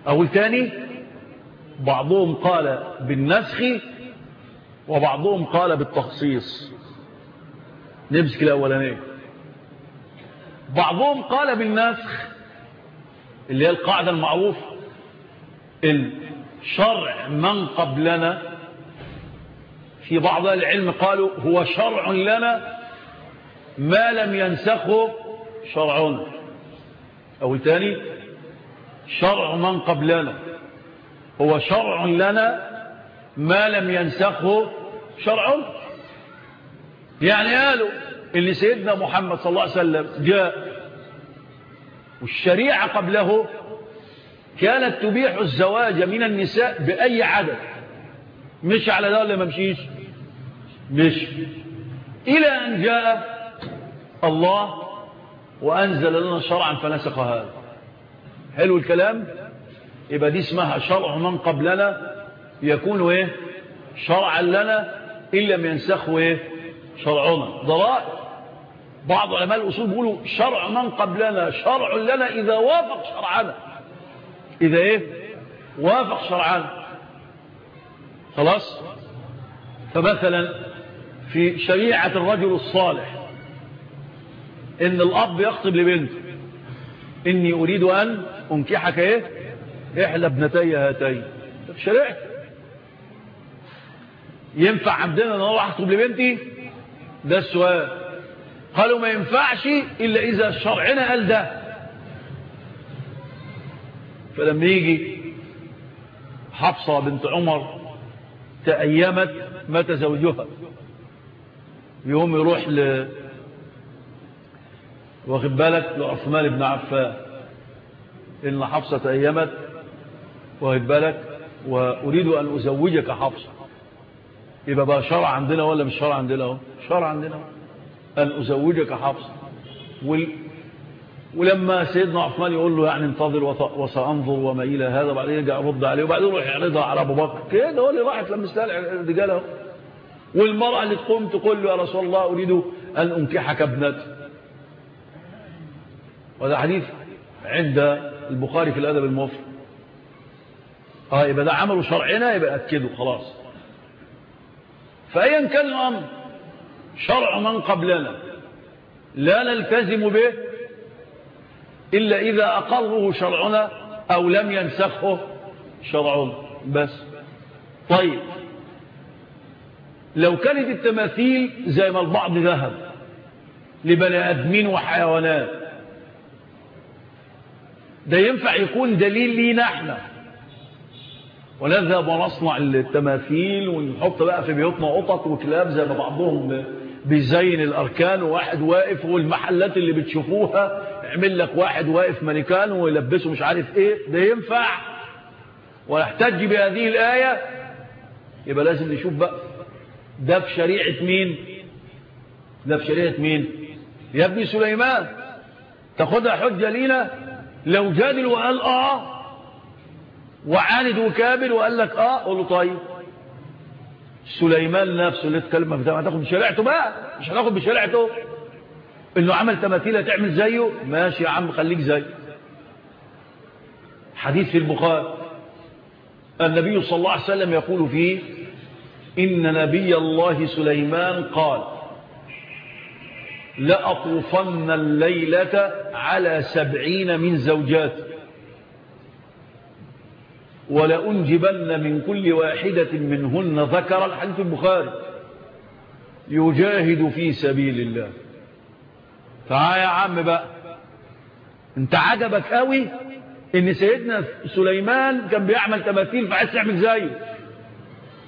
أو الثاني بعضهم قال بالنسخ وبعضهم قال بالتخصيص. نمسك الأولانية بعضهم قال بالنسخ اللي هي القاعدة المعروفة الشرع من قبلنا في بعض العلم قالوا هو شرع لنا ما لم ينسخه شرعنا أو الثاني شرع من قبلنا هو شرع لنا ما لم ينسخه شرع يعني قالوا اللي سيدنا محمد صلى الله عليه وسلم جاء والشريعة قبله كانت تبيح الزواج من النساء بأي عدد؟ مش على ده ولا ما مش. إلى أن جاء الله وأنزل لنا شرعا فنسخ هذا حلو الكلام؟ يبقى دي اسمها شرع من قبلنا يكون إيه؟ شرعا لنا إن لم ينسخه إيه؟ شرعنا. ضرائب. بعض علماء الأصول بيقولوا شرع من قبلنا شرع لنا إذا وافق شرعنا. إذا إيه؟ وافق شرعنا. خلاص؟ فمثلا في شريعة الرجل الصالح إن الأب يخطب لبنته إني أريد أن أنكحك إيه؟ إحلى ابنتي هاتين. شريعة ينفع عبدنا أن أروح أخطب لبنتي؟ ده السؤال. قالوا ما ينفعش إلا إذا شرعنا قال ده. فلما يجي حفصة بنت عمر تأيمت مات زوجها. يوم يروح ل واخد بالك؟ لعثمان بن عفان. إن حفصة تأيمت واخد بالك؟ وأريد أن أزوجك حفصة. يبقى بقى شرع عندنا ولا مش شرع عندنا؟ شرع عندنا. أن أزوجك حفصة وال... ولما سيدنا عثمان يقول له يعني انتظر وسأنظر وما إلى هذا بعدين يرجع يرد عليه وبعدين يروح يعرضها على أبو بكر. كده هو اللي راحت لما استهل الرجال اهو والمرأة اللي تقوم تقول له يا رسول الله أريد أن أنكحك ابنتي وهذا حديث عند البخاري في الأدب المفرد آه يبقى ده عمله شرعنا يبقى أكده خلاص. فأيا كان الأمر. شرع من قبلنا. لا نلتزم به إلا إذا أقره شرعنا أو لم ينسخه شرعنا بس. طيب. لو كانت التماثيل زي ما البعض ذهب لبني أدمين وحيوانات ده ينفع يكون دليل لينا إحنا. ونذهب ونصنع التماثيل ونحط بقى في بيوتنا قطط وكلاب زي ما بعضهم بيزين الأركان وواحد واقف والمحلات اللي بتشوفوها يعمل لك واحد واقف مانيكان ويلبسه مش عارف إيه ده ينفع؟ ويحتج بهذه الآية؟ يبقى لازم نشوف بقى. ده في شريعة مين؟ ده في شريعة مين؟ يا ابني سليمان تاخدها حجة لينا؟ لو جادل وقال آه وعاند وكابل وقال لك آه قول له طيب. سليمان نفسه اللي اتكلم في ده هتاخد بشريعته بقى. مش هتاخد بشريعته. انه عمل تماثيل تعمل زيه. ماشي يا عم خليك زيه حديث في البخاري. النبي صلى الله عليه وسلم يقول فيه إن نبي الله سليمان قال لأطوفن الليلة على سبعين من زوجات ولأنجبن من كل واحدة منهن ذكر الحديث البخاري. يجاهد في سبيل الله. تعال يا عم بقى. انت عجبك قوي ان سيدنا سليمان كان بيعمل تماثيل فعايز تعمل زيه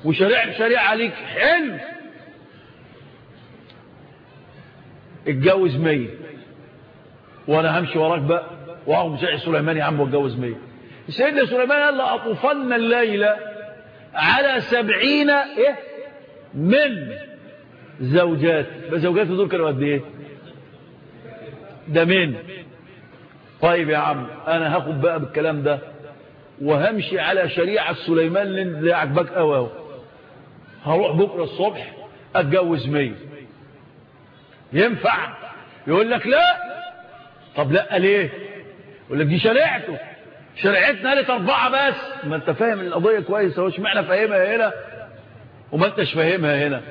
وشريع شريع عليك حلو. اتجوز مية وأنا همشي وراك بقى. واقوم زي سليمان يا عم واتجوز مية سيدنا سليمان قال لأطوفن الليلة على سبعين إيه؟ من زوجات. زوجاته دول كانوا قد إيه؟ ده من. طيب يا عم أنا هاخد بقى بالكلام ده وهمشي على شريعة سليمان اللي عجبك قوي هروح بكرة الصبح أتجوز مية. ينفع؟ يقول لك لا. طب لا ليه؟ يقول لك دي شريعته. شريعتنا قالت أربعة بس. ما أنت فاهم القضية كويس هو اشمعنى فاهمها هنا؟ وما أنتش فاهمها هنا.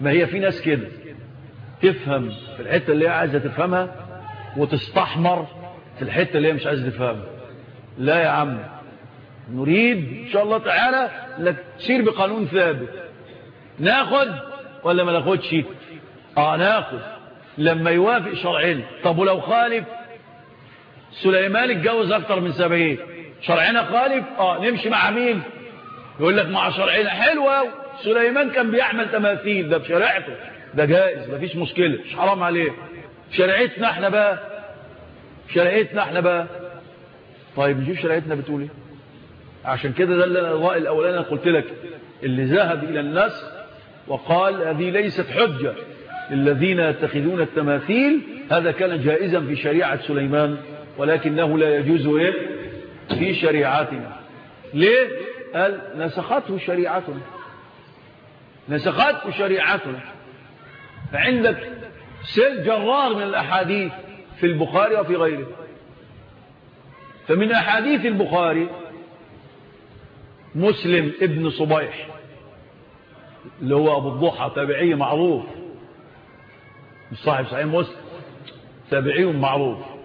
ما هي في ناس كده. تفهم في الحتة اللي هي عايزة تفهمها وتستحمر في الحتة اللي هي مش عايزة تفهمها. لا يا عم. نريد إن شاء الله تعالى إنك تسير بقانون ثابت. ناخد ولا ما ناخدش؟ آه ناخد. لما يوافق شرعنا طب ولو خالف؟ سليمان اتجوز أكتر من سبعين. شرعنا خالف؟ آه نمشي مع مين؟ يقول لك مع شرعنا. حلو قوي سليمان كان بيعمل تماثيل. ده بشريعته. ده جائز. مفيش مشكلة. مش حرام عليه. شريعتنا إحنا بقى. شريعتنا إحنا بقى. طيب نشوف شريعتنا بتقول إيه. عشان كده ده الأولاني أنا قلت لك. اللي ذهب إلى الناس وقال هذه ليست حجة. للذين يتخذون التماثيل. هذا كان جائزا في شريعة سليمان. ولكنه لا يجوز إيه؟ في شريعتنا. ليه؟ قال نسخته شريعتنا. نسخته شريعتنا. فعندك سيل جرار من الأحاديث في البخاري وفي غيره. فمن أحاديث البخاري مسلم ابن صبيح اللي هو أبو الضحى تابعي معروف. صاحب صحيح مسلم تابعي معروف.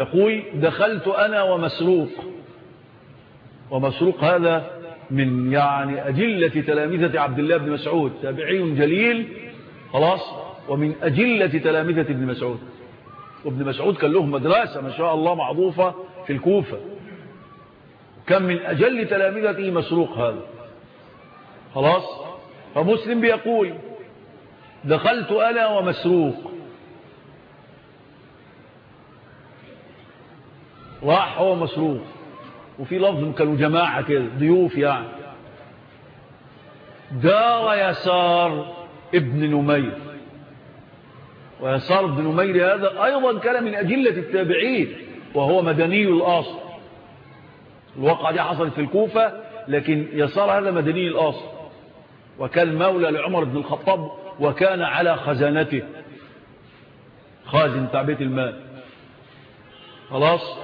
يقول دخلت أنا ومسروق. ومسروق هذا من يعني أجلة تلامذة عبد الله بن مسعود. تابعي جليل خلاص ومن أجلة تلامذة ابن مسعود. وابن مسعود كان له مدرسة ما شاء الله معروفة في الكوفة. كان من أجل تلامذته مسروق هذا. خلاص؟ فمسلم بيقول دخلت أنا ومسروق. راح هو مسروق. وفي لفظ كانوا جماعة كده ضيوف يعني. دار يسار ابن نمير. ويسار ابن نمير هذا أيضا كان من أجلة التابعين وهو مدني الأصل. الواقع دي حصلت في الكوفة لكن يسار هذا مدني الأصل. وكان مولى لعمر بن الخطاب وكان على خزانته. خازن بتاع بيت المال. خلاص؟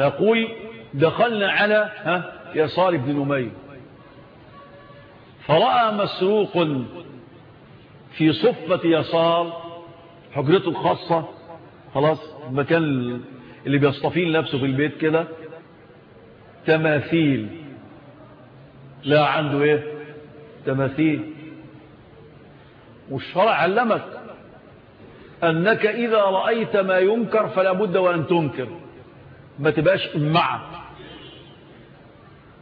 يقول دخلنا على ها يسار بن نمير. فرأى مسروق في صفة يسار حجرته الخاصة خلاص المكان اللي بيصطفين نفسه في البيت كده تماثيل. لا عنده إيه؟ تماثيل. والشرع علمك أنك إذا رأيت ما ينكر فلا بد وأن تنكر. ما تبقاش إمعة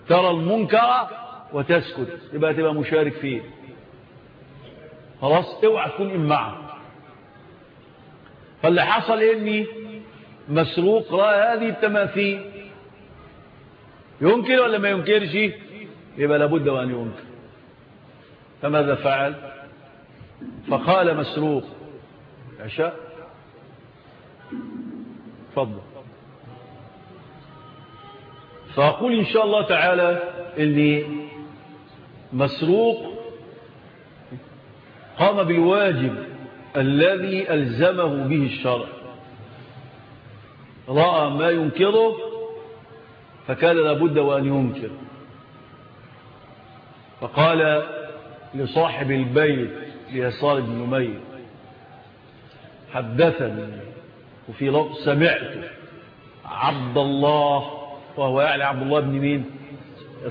ترى المنكر وتسكت يبقى تبقى مشارك فيه. خلاص اوعى تكون إمعة فاللي حصل إني مسروق رأى هذه التماثيل. ينكر ولا ما ينكرش؟ يبقى لابد وأن ينكر. فماذا فعل؟ فقال مسروق عشاء. تفضل. فأقول إن شاء الله تعالى اللي مسروق قام بالواجب الذي ألزمه به الشرع. رأى ما ينكره فكان لابد وأن ينكر. فقال لصاحب البيت ليسار بن نمير حدثني وفي لفظ سمعت عبد الله وهو يعني عبد الله بن مين؟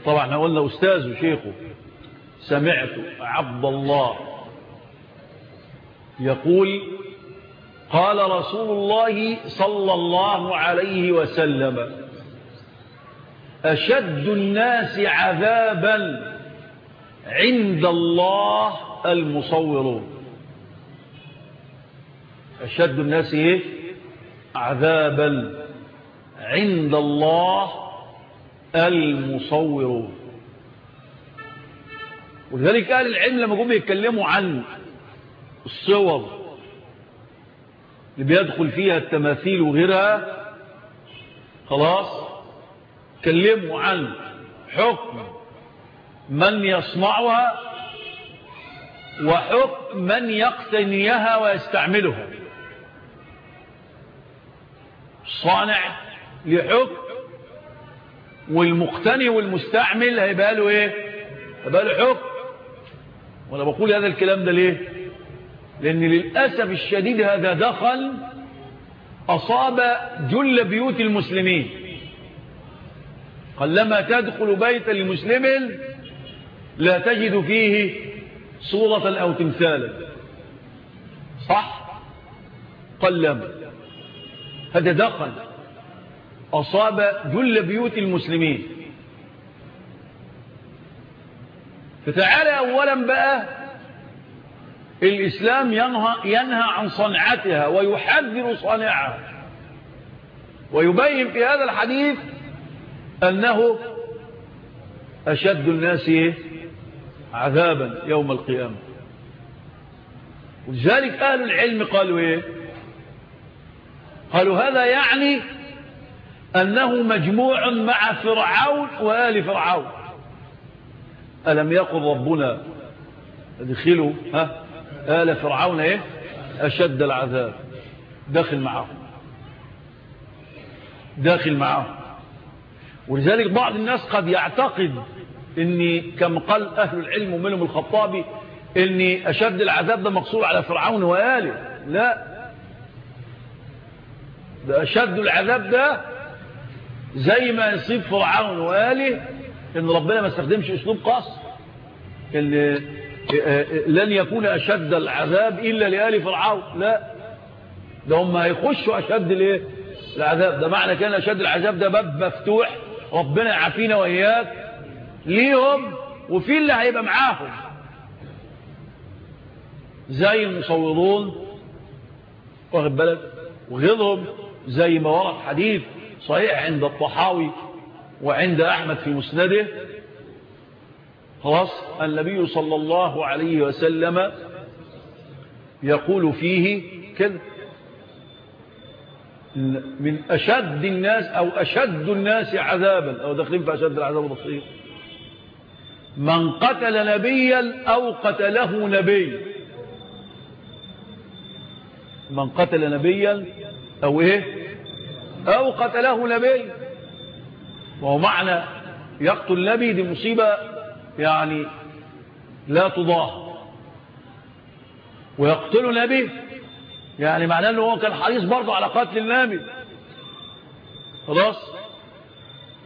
طبعا إحنا قلنا أستاذه شيخه. سمعت عبد الله يقول قال رسول الله صلى الله عليه وسلم أشد الناس عذابا عند الله المصورون. أشد الناس إيه؟ عذابا. عند الله المصورون. ولذلك أهل العلم لما جم يتكلموا عن الصور اللي بيدخل فيها التماثيل وغيرها خلاص تكلموا عن حكم من يصنعها وحكم من يقتنيها ويستعملها. الصانع لحكم والمقتني والمستعمل هيبقى له إيه؟ هيبقى له حكم. وأنا بقول هذا الكلام ده ليه؟ لأن للأسف الشديد هذا دخل أصاب جل بيوت المسلمين. قلما تدخل بيت لمسلم لا تجد فيه صورة أو تمثالا. صح؟ قلما. هذا دخل. أصاب جل بيوت المسلمين. فتعالى أولا بقى الإسلام ينهى, ينهى عن صنعتها ويحذر صانعها. ويبين في هذا الحديث أنه أشد الناس عذابا يوم القيامة. ولذلك أهل العلم قالوا إيه؟ قالوا هذا يعني أنه مجموع مع فرعون وآل فرعون. ألم يقل ربنا ادخلوا ها؟ آل فرعون إيه؟ أشد العذاب. داخل معهم داخل معهم ولذلك بعض الناس قد يعتقد ان كما قال أهل العلم ومنهم الخطابي ان أشد العذاب ده مقصود على فرعون وآله. لا. ده أشد العذاب ده زي ما يصيب فرعون وآله إن ربنا ما استخدمش أسلوب قصر إن لن يكون أشد العذاب إلا لآل فرعون لا. ده هم هيخشوا أشد الايه العذاب. ده معنى كان أشد العذاب ده باب مفتوح ربنا يعافينا وإياك ليهم وفي اللي هيبقى معاهم. زي المصورون واخد بالك؟ وغيرهم زي ما ورد حديث صحيح عند الطحاوي وعند أحمد في مسنده. خلاص النبي صلى الله عليه وسلم يقول فيه كذا من أشد الناس أو أشد الناس عذابا. أو داخلين في أشد العذاب البصير من قتل نبيا أو قتله نبي. من قتل نبيا أو إيه؟ أو قتله نبي. وهو معنى يقتل نبي دي مصيبة يعني لا تضاه. ويقتل نبي يعني معناه إنه هو كان حريص برضه على قتل النبي. خلاص؟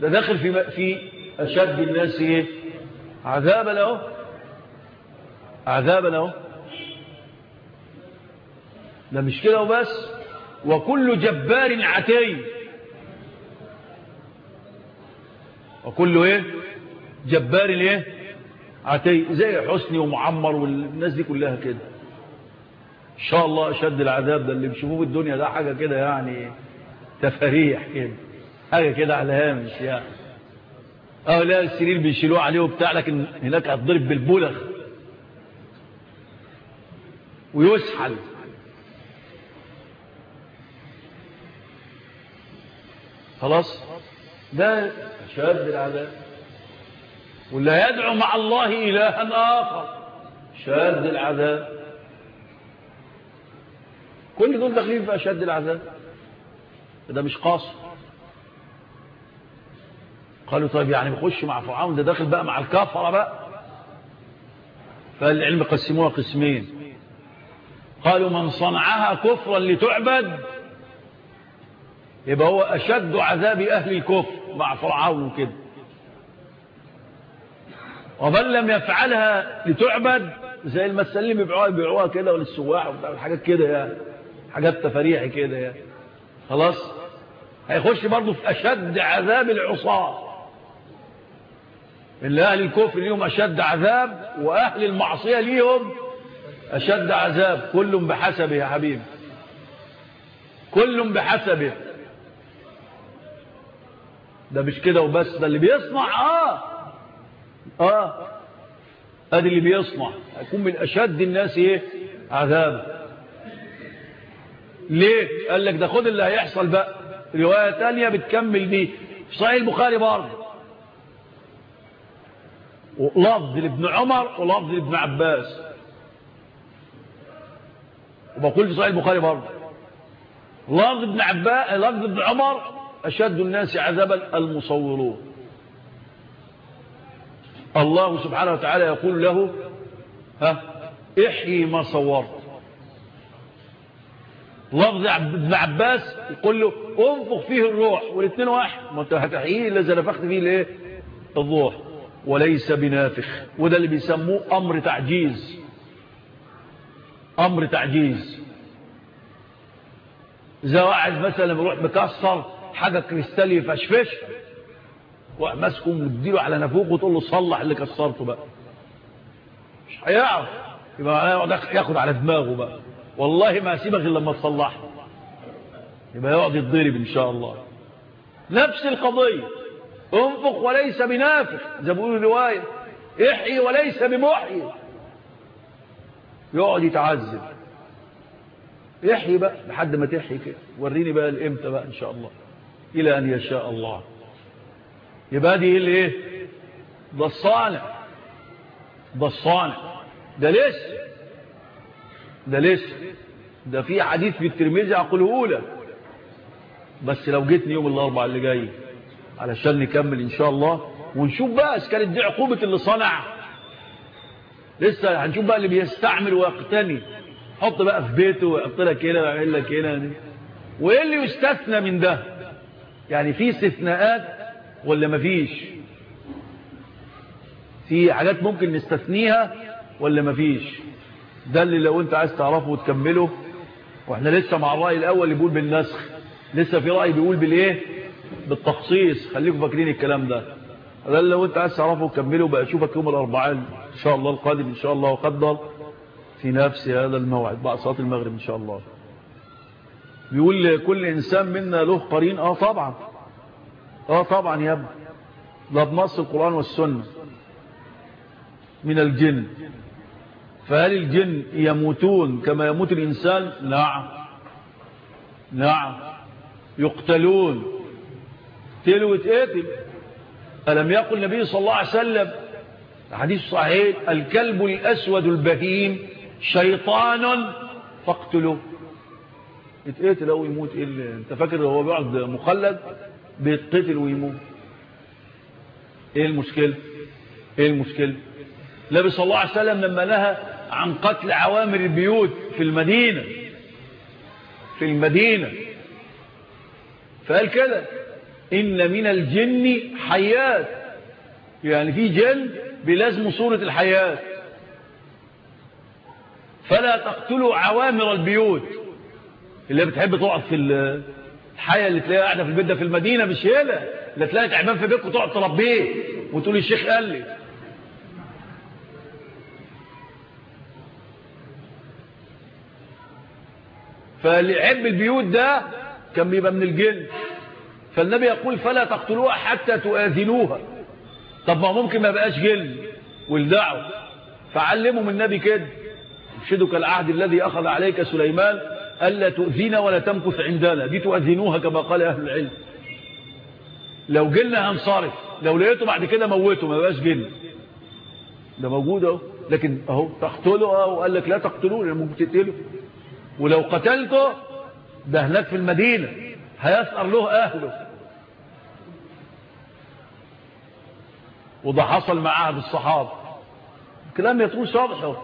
ده داخل في في أشد الناس إيه؟ عذابا له. عذابا له. ده مش كده وبس؟ وكل جبار عتي وكل إيه؟ جبار إيه؟ عتي زي حسني ومعمر والناس دي كلها كده. إن شاء الله أشد العذاب ده اللي بيشوفوه الدنيا ده حاجة كده يعني تفريح كده. حاجة كده على هامش يعني. آه لا السرير بيشيلوه عليه وبتاع لكن هناك هتضرب بالبلغ ويسحل. خلاص؟ ده شد العذاب. ولا يدعو مع الله إلها آخر. شد العذاب. كل دول داخلين في أشد العذاب. ده مش قاصر. قالوا طيب يعني بخش مع فرعون ده داخل بقى مع الكفرة بقى. فالعلم قسموها قسمين. قالوا من صنعها كفرا لتعبد يبقى هو أشد عذاب أهل الكفر مع فرعون كده ومن لم يفعلها لتعبد زي المسلين بيبيعوها بيبيعوها كده وللسواح وحاجات كده يعني حاجات تفريحي كده يعني. خلاص؟ هيخش برضه في أشد عذاب العصاة. اللي أهل الكفر ليهم أشد عذاب وأهل المعصية ليهم أشد عذاب. كل بحسبه يا حبيبي. كل بحسبه. ده مش كده وبس ده اللي بيصنع آه. آه. أدي اللي بيصنع. هيكون من أشد الناس إيه؟ عذاب ليه؟ قال لك ده خد اللي هيحصل بقى. رواية تانية بتكمل دي. في صحيح البخاري برضه. ولفظ لابن عمر ولفظ لابن عباس. وبقول في صحيح البخاري برضه. لفظ ابن عباس لفظ ابن عمر أشد الناس عذابا المصورون. الله سبحانه وتعالى يقول له ها احيي ما صورت. لفظ ابن عباس يقول له انفخ فيه الروح والاثنين واحد. ما انت هتحييه إلا إذا نفخت فيه الإيه؟ الروح. وليس بنافخ. وده اللي بيسموه أمر تعجيز. أمر تعجيز. إذا واحد مثلا بيروح مكسر حاجة كريستالي يفشفش وماسكه ومديله على نافوخه وتقول له صلح اللي كسرته بقى. مش هيعرف. يبقى ياخد على دماغه بقى. والله ما هسيبك إلا لما تصلحه يبقى يقعد يتضرب إن شاء الله. نفس القضية. انفق وليس بنافخ. زي ما بيقولوا رواية. احيي وليس بمحيي. يقعد يتعذب. احيي بقى لحد ما تحيي كده. وريني بقى الامتى بقى إن شاء الله. إلى أن يشاء الله. يبقى دي الايه ده الصانع ده الصانع ده لسه ده لسه ده في حديث في الترمذي أقوله لك بس لو جيتني يوم الأربعاء اللي جاي علشان نكمل إن شاء الله ونشوف بقى اذا كانت دي عقوبة اللي صنع لسه هنشوف بقى اللي بيستعمل ويقتني. حط بقى في بيته ويحط لك هنا ويعمل لك هنا. وإيه اللي يستثنى من ده؟ يعني في استثناءات ولا مفيش في حاجات ممكن نستثنيها ولا مفيش ده اللي لو انت عايز تعرفه وتكمله. وإحنا لسه مع الرأي الأول اللي بيقول بالنسخ. لسه في رأي بيقول بالإيه؟ بالتخصيص. خليكم فاكرين الكلام ده. ده اللي لو انت عايز تعرفه وتكمله بقى أشوفك يوم الاربعاء إن شاء الله القادم إن شاء الله وقدر في نفس هذا الموعد. بعد صلاة المغرب إن شاء الله. بيقول كل إنسان منا له قرين. آه طبعا. آه طبعا يا ابني. ده بنص القرآن والسنة من الجن. فهل الجن يموتون كما يموت الإنسان؟ نعم. نعم. يقتلون. تلوة قتل ألم يقل النبي صلى الله عليه وسلم حديث صحيح الكلب الأسود البهيم شيطان فاقتلوه. يتقتل أو يموت. إيه اللي أنت فاكر هو بيقعد مخلد بيتقتل ويموت. إيه المشكلة؟ إيه المشكلة؟ النبي صلى الله عليه وسلم لما نهى عن قتل عوامر البيوت في المدينة في المدينة فقال كده إن من الجن حيات. يعني في جن بلازم صورة الحياة. فلا تقتلوا عوامر البيوت. اللي بتحب تقعد في الحياة اللي تلاقيها قاعدة في البيت ده في المدينة مش هنا اللي تلاقي تعبان في بيتك وتقعد تربيه. وتقول الشيخ قال لي. فاللي يحب البيوت ده كان بيبقى من الجن فالنبي يقول فلا تقتلوها حتى تؤذنوها. طب ما ممكن ما بقاش جن والدعوة. فعلمهم النبي كده. ارشدك العهد الذي أخذ عليك سليمان. ألا تؤذين ولا تمكث عندنا دي تؤذنوها كما قال أهل العلم. لو جلنا هنصرف لو لقيته بعد كده موته ما بقاش جن. ده موجود أهو. لكن أهو تقتله اهو وقال لك لا تقتلوه لأن ممكن تقتله. ولو قتلته ده هناك في المدينة. هيسأر له أهله. وده حصل معاها بالصحابة كلام يطول شرحه.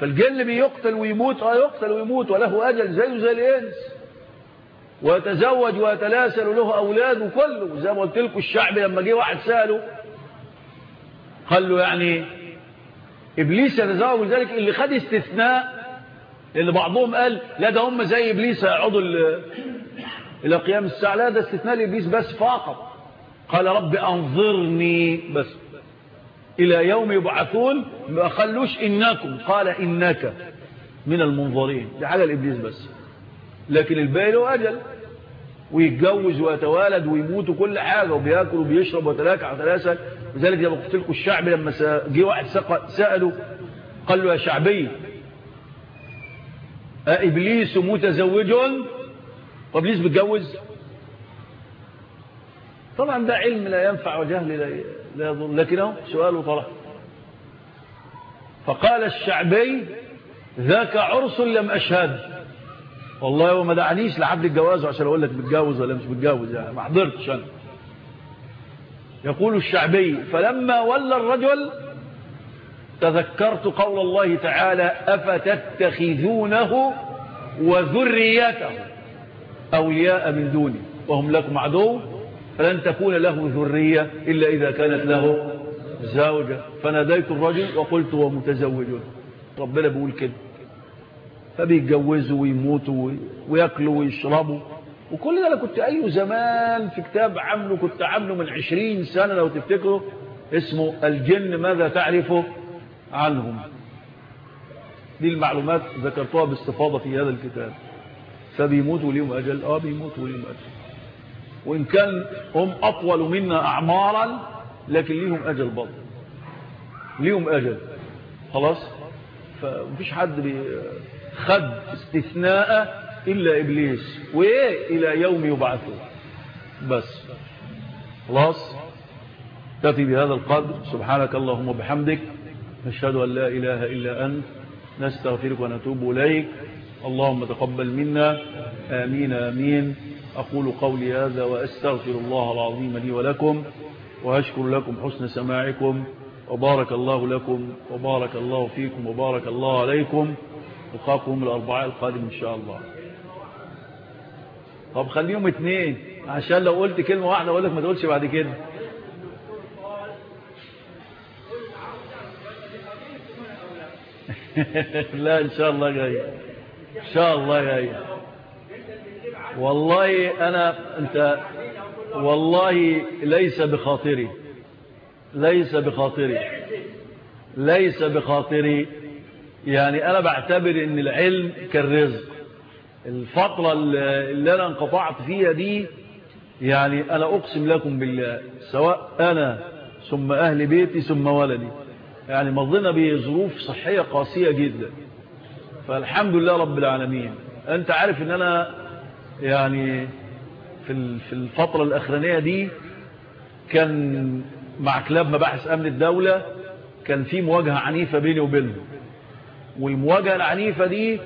فالجن بيقتل ويموت آه يقتل ويموت وله أجل زيه زي الإنس. ويتزوج ويتلاسل وله أولاد وكله زي ما قلت لكم الشعب لما جه واحد سأله قال له يعني إبليس يتزوج ذلك اللي خد استثناء اللي بعضهم قال لا ده هم زي إبليس يقعدوا إلى قيام الساعة. لا ده استثناء لإبليس بس فقط. قال رب أنظرني بس. إلى يوم يبعثون ما خلوش إنكم قال إنك من المنظرين. دي حاجة لإبليس بس. لكن الباقي له أجل. ويتجوز ويتوالد ويموت وكل حاجة وبياكل وبيشرب ويتلاكع وتلاسل لذلك لما قلت لكم الشعب لما جه واحد سأله قال له يا شعبي أإبليس متزوج؟ وإبليس بيتجوز طبعا ده علم لا ينفع وجهل لا يضر. لكنه سؤال طرح فقال الشعبي ذاك عرس لم أشهد. والله وما دعنيش لحد الجواز عشان أقول لك بتجوز ولا مش بتجوز يعني ما حضرتش أنا. يقول الشعبي فلما ولى الرجل تذكرت قول الله تعالى أفتتخذونه وذريته أولياء من دوني وهم لكم عدو فلن تكون له ذرية إلا إذا كانت له زوجة. فناديت الرجل وقلت هو متزوج. ربنا بيقول كده. فبيتجوزوا ويموتوا ويأكلوا ويشربوا. وكل ده أنا كنت قايله زمان في كتاب عامله كنت عامله من عشرين سنة لو تفتكروا. اسمه الجن ماذا تعرفه عنهم. دي المعلومات ذكرتها باستفاضة في هذا الكتاب. فبيموتوا ليهم أجل. آه بيموتوا ليهم أجل. وإن كان هم أطول منا أعمارا لكن ليهم أجل برضه. ليهم أجل. خلاص؟ فمفيش حد خد استثناء إلا إبليس. وإيه إلى يوم يبعثون بس. خلاص؟ تفي بهذا القدر. سبحانك اللهم وبحمدك. نشهد أن لا إله إلا أنت. نستغفرك ونتوب إليك. اللهم تقبل منا. آمين آمين. أقول قولي هذا وأستغفر الله العظيم لي ولكم وأشكر لكم حسن سماعكم وبارك الله لكم وبارك الله فيكم وبارك الله عليكم. لقاكم الأربعاء القادم إن شاء الله. طب خليهم اثنين عشان لو قلت كلمة واحدة أقول لك ما تقولش بعد كده. لا إن شاء الله جاي. إن شاء الله جاي والله أنا أنت والله ليس بخاطري. ليس بخاطري. ليس بخاطري. يعني أنا بعتبر أن العلم كالرزق. الفترة اللي أنا انقطعت فيها دي يعني أنا أقسم لكم بالله سواء أنا ثم أهل بيتي ثم ولدي. يعني مضينا بظروف صحية قاسية جدا. فالحمد لله رب العالمين. أنت عارف أن أنا يعني في في الفترة الأخرانية دي كان مع كلاب مباحث أمن الدولة كان في مواجهة عنيفة بيني وبينهم. والمواجهة العنيفة دي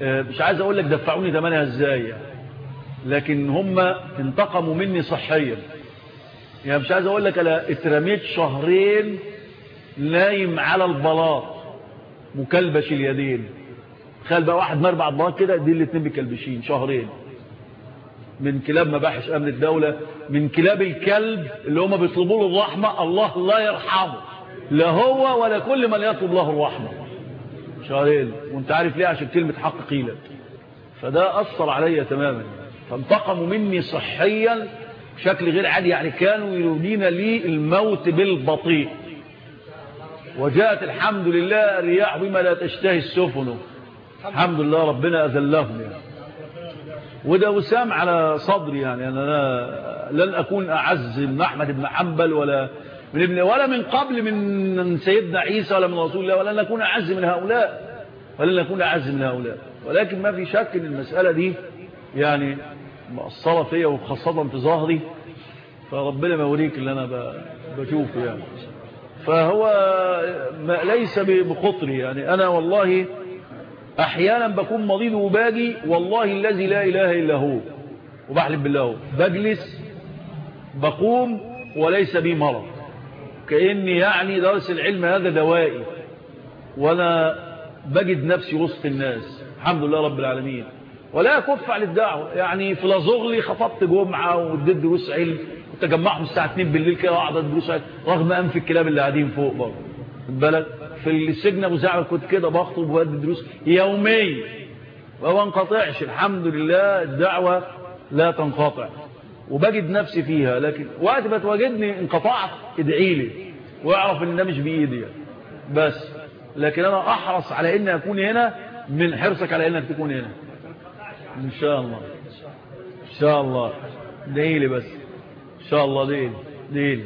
مش عايز أقول لك دفعوني ثمنها إزاي لكن هم انتقموا مني صحيا. يعني مش عايز أقول لك أنا اترميت شهرين نايم على البلاط مكلبش اليدين. تخيل بقى واحد مربع البلاط كده دي الاتنين بكلبشين شهرين. من كلاب مباحث أمن الدولة من كلاب الكلب اللي هم بيطلبوا له الرحمة الله لا يرحمه. لا هو ولا كل من يطلب له الرحمة. شهرين. وانت عارف ليه؟ عشان كلمة حق قيلت. فده أثر عليا تماما. فانتقموا مني صحيا بشكل غير عادي يعني كانوا يريدون لي الموت بالبطيء. وجاءت الحمد لله الرياح بما لا تشتهي السفن. الحمد لله ربنا أذلهم. يعني وده وسام على صدري يعني. أنا لن أكون أعز من أحمد بن حنبل ولا من ابن ولا من قبل من سيدنا عيسى ولا من رسول الله ولن أكون أعز من هؤلاء. ولن أكون أعز من هؤلاء. ولكن ما في شك إن المسألة دي يعني مأثرة فيا وخاصة في ظهري. فربنا ما يوريك اللي أنا بشوفه يعني. فهو ليس بخطري يعني. أنا والله أحيانا بكون مريض وباجي والله الذي لا إله إلا هو. وبحلف بالله. بجلس بقوم وليس بي مرض. كأني يعني درس العلم هذا دوائي. وأنا بجد نفسي وسط الناس. الحمد لله رب العالمين. ولا أكف عن الدعوة. يعني في لازغلي خطبت جمعة واديت دروس علم. وتجمعهم الساعة 2 بالليل كده وقعدت دروس علم. رغم أنف الكلاب اللي قاعدين فوق برضه. بالك؟ في السجن أبو زعبل كنت كده بخطب وأدي دروس يوميا وما انقطعش. الحمد لله الدعوة لا تنقطع. وبجد نفسي فيها لكن وقت ما تواجدني انقطعت ادعي لي. واعرف إن ده مش بإيدي. بس. لكن أنا أحرص على إني أكون هنا من حرصك على إنك تكون هنا. إن شاء الله. إن شاء الله. ادعي لي بس. إن شاء الله ادعي لي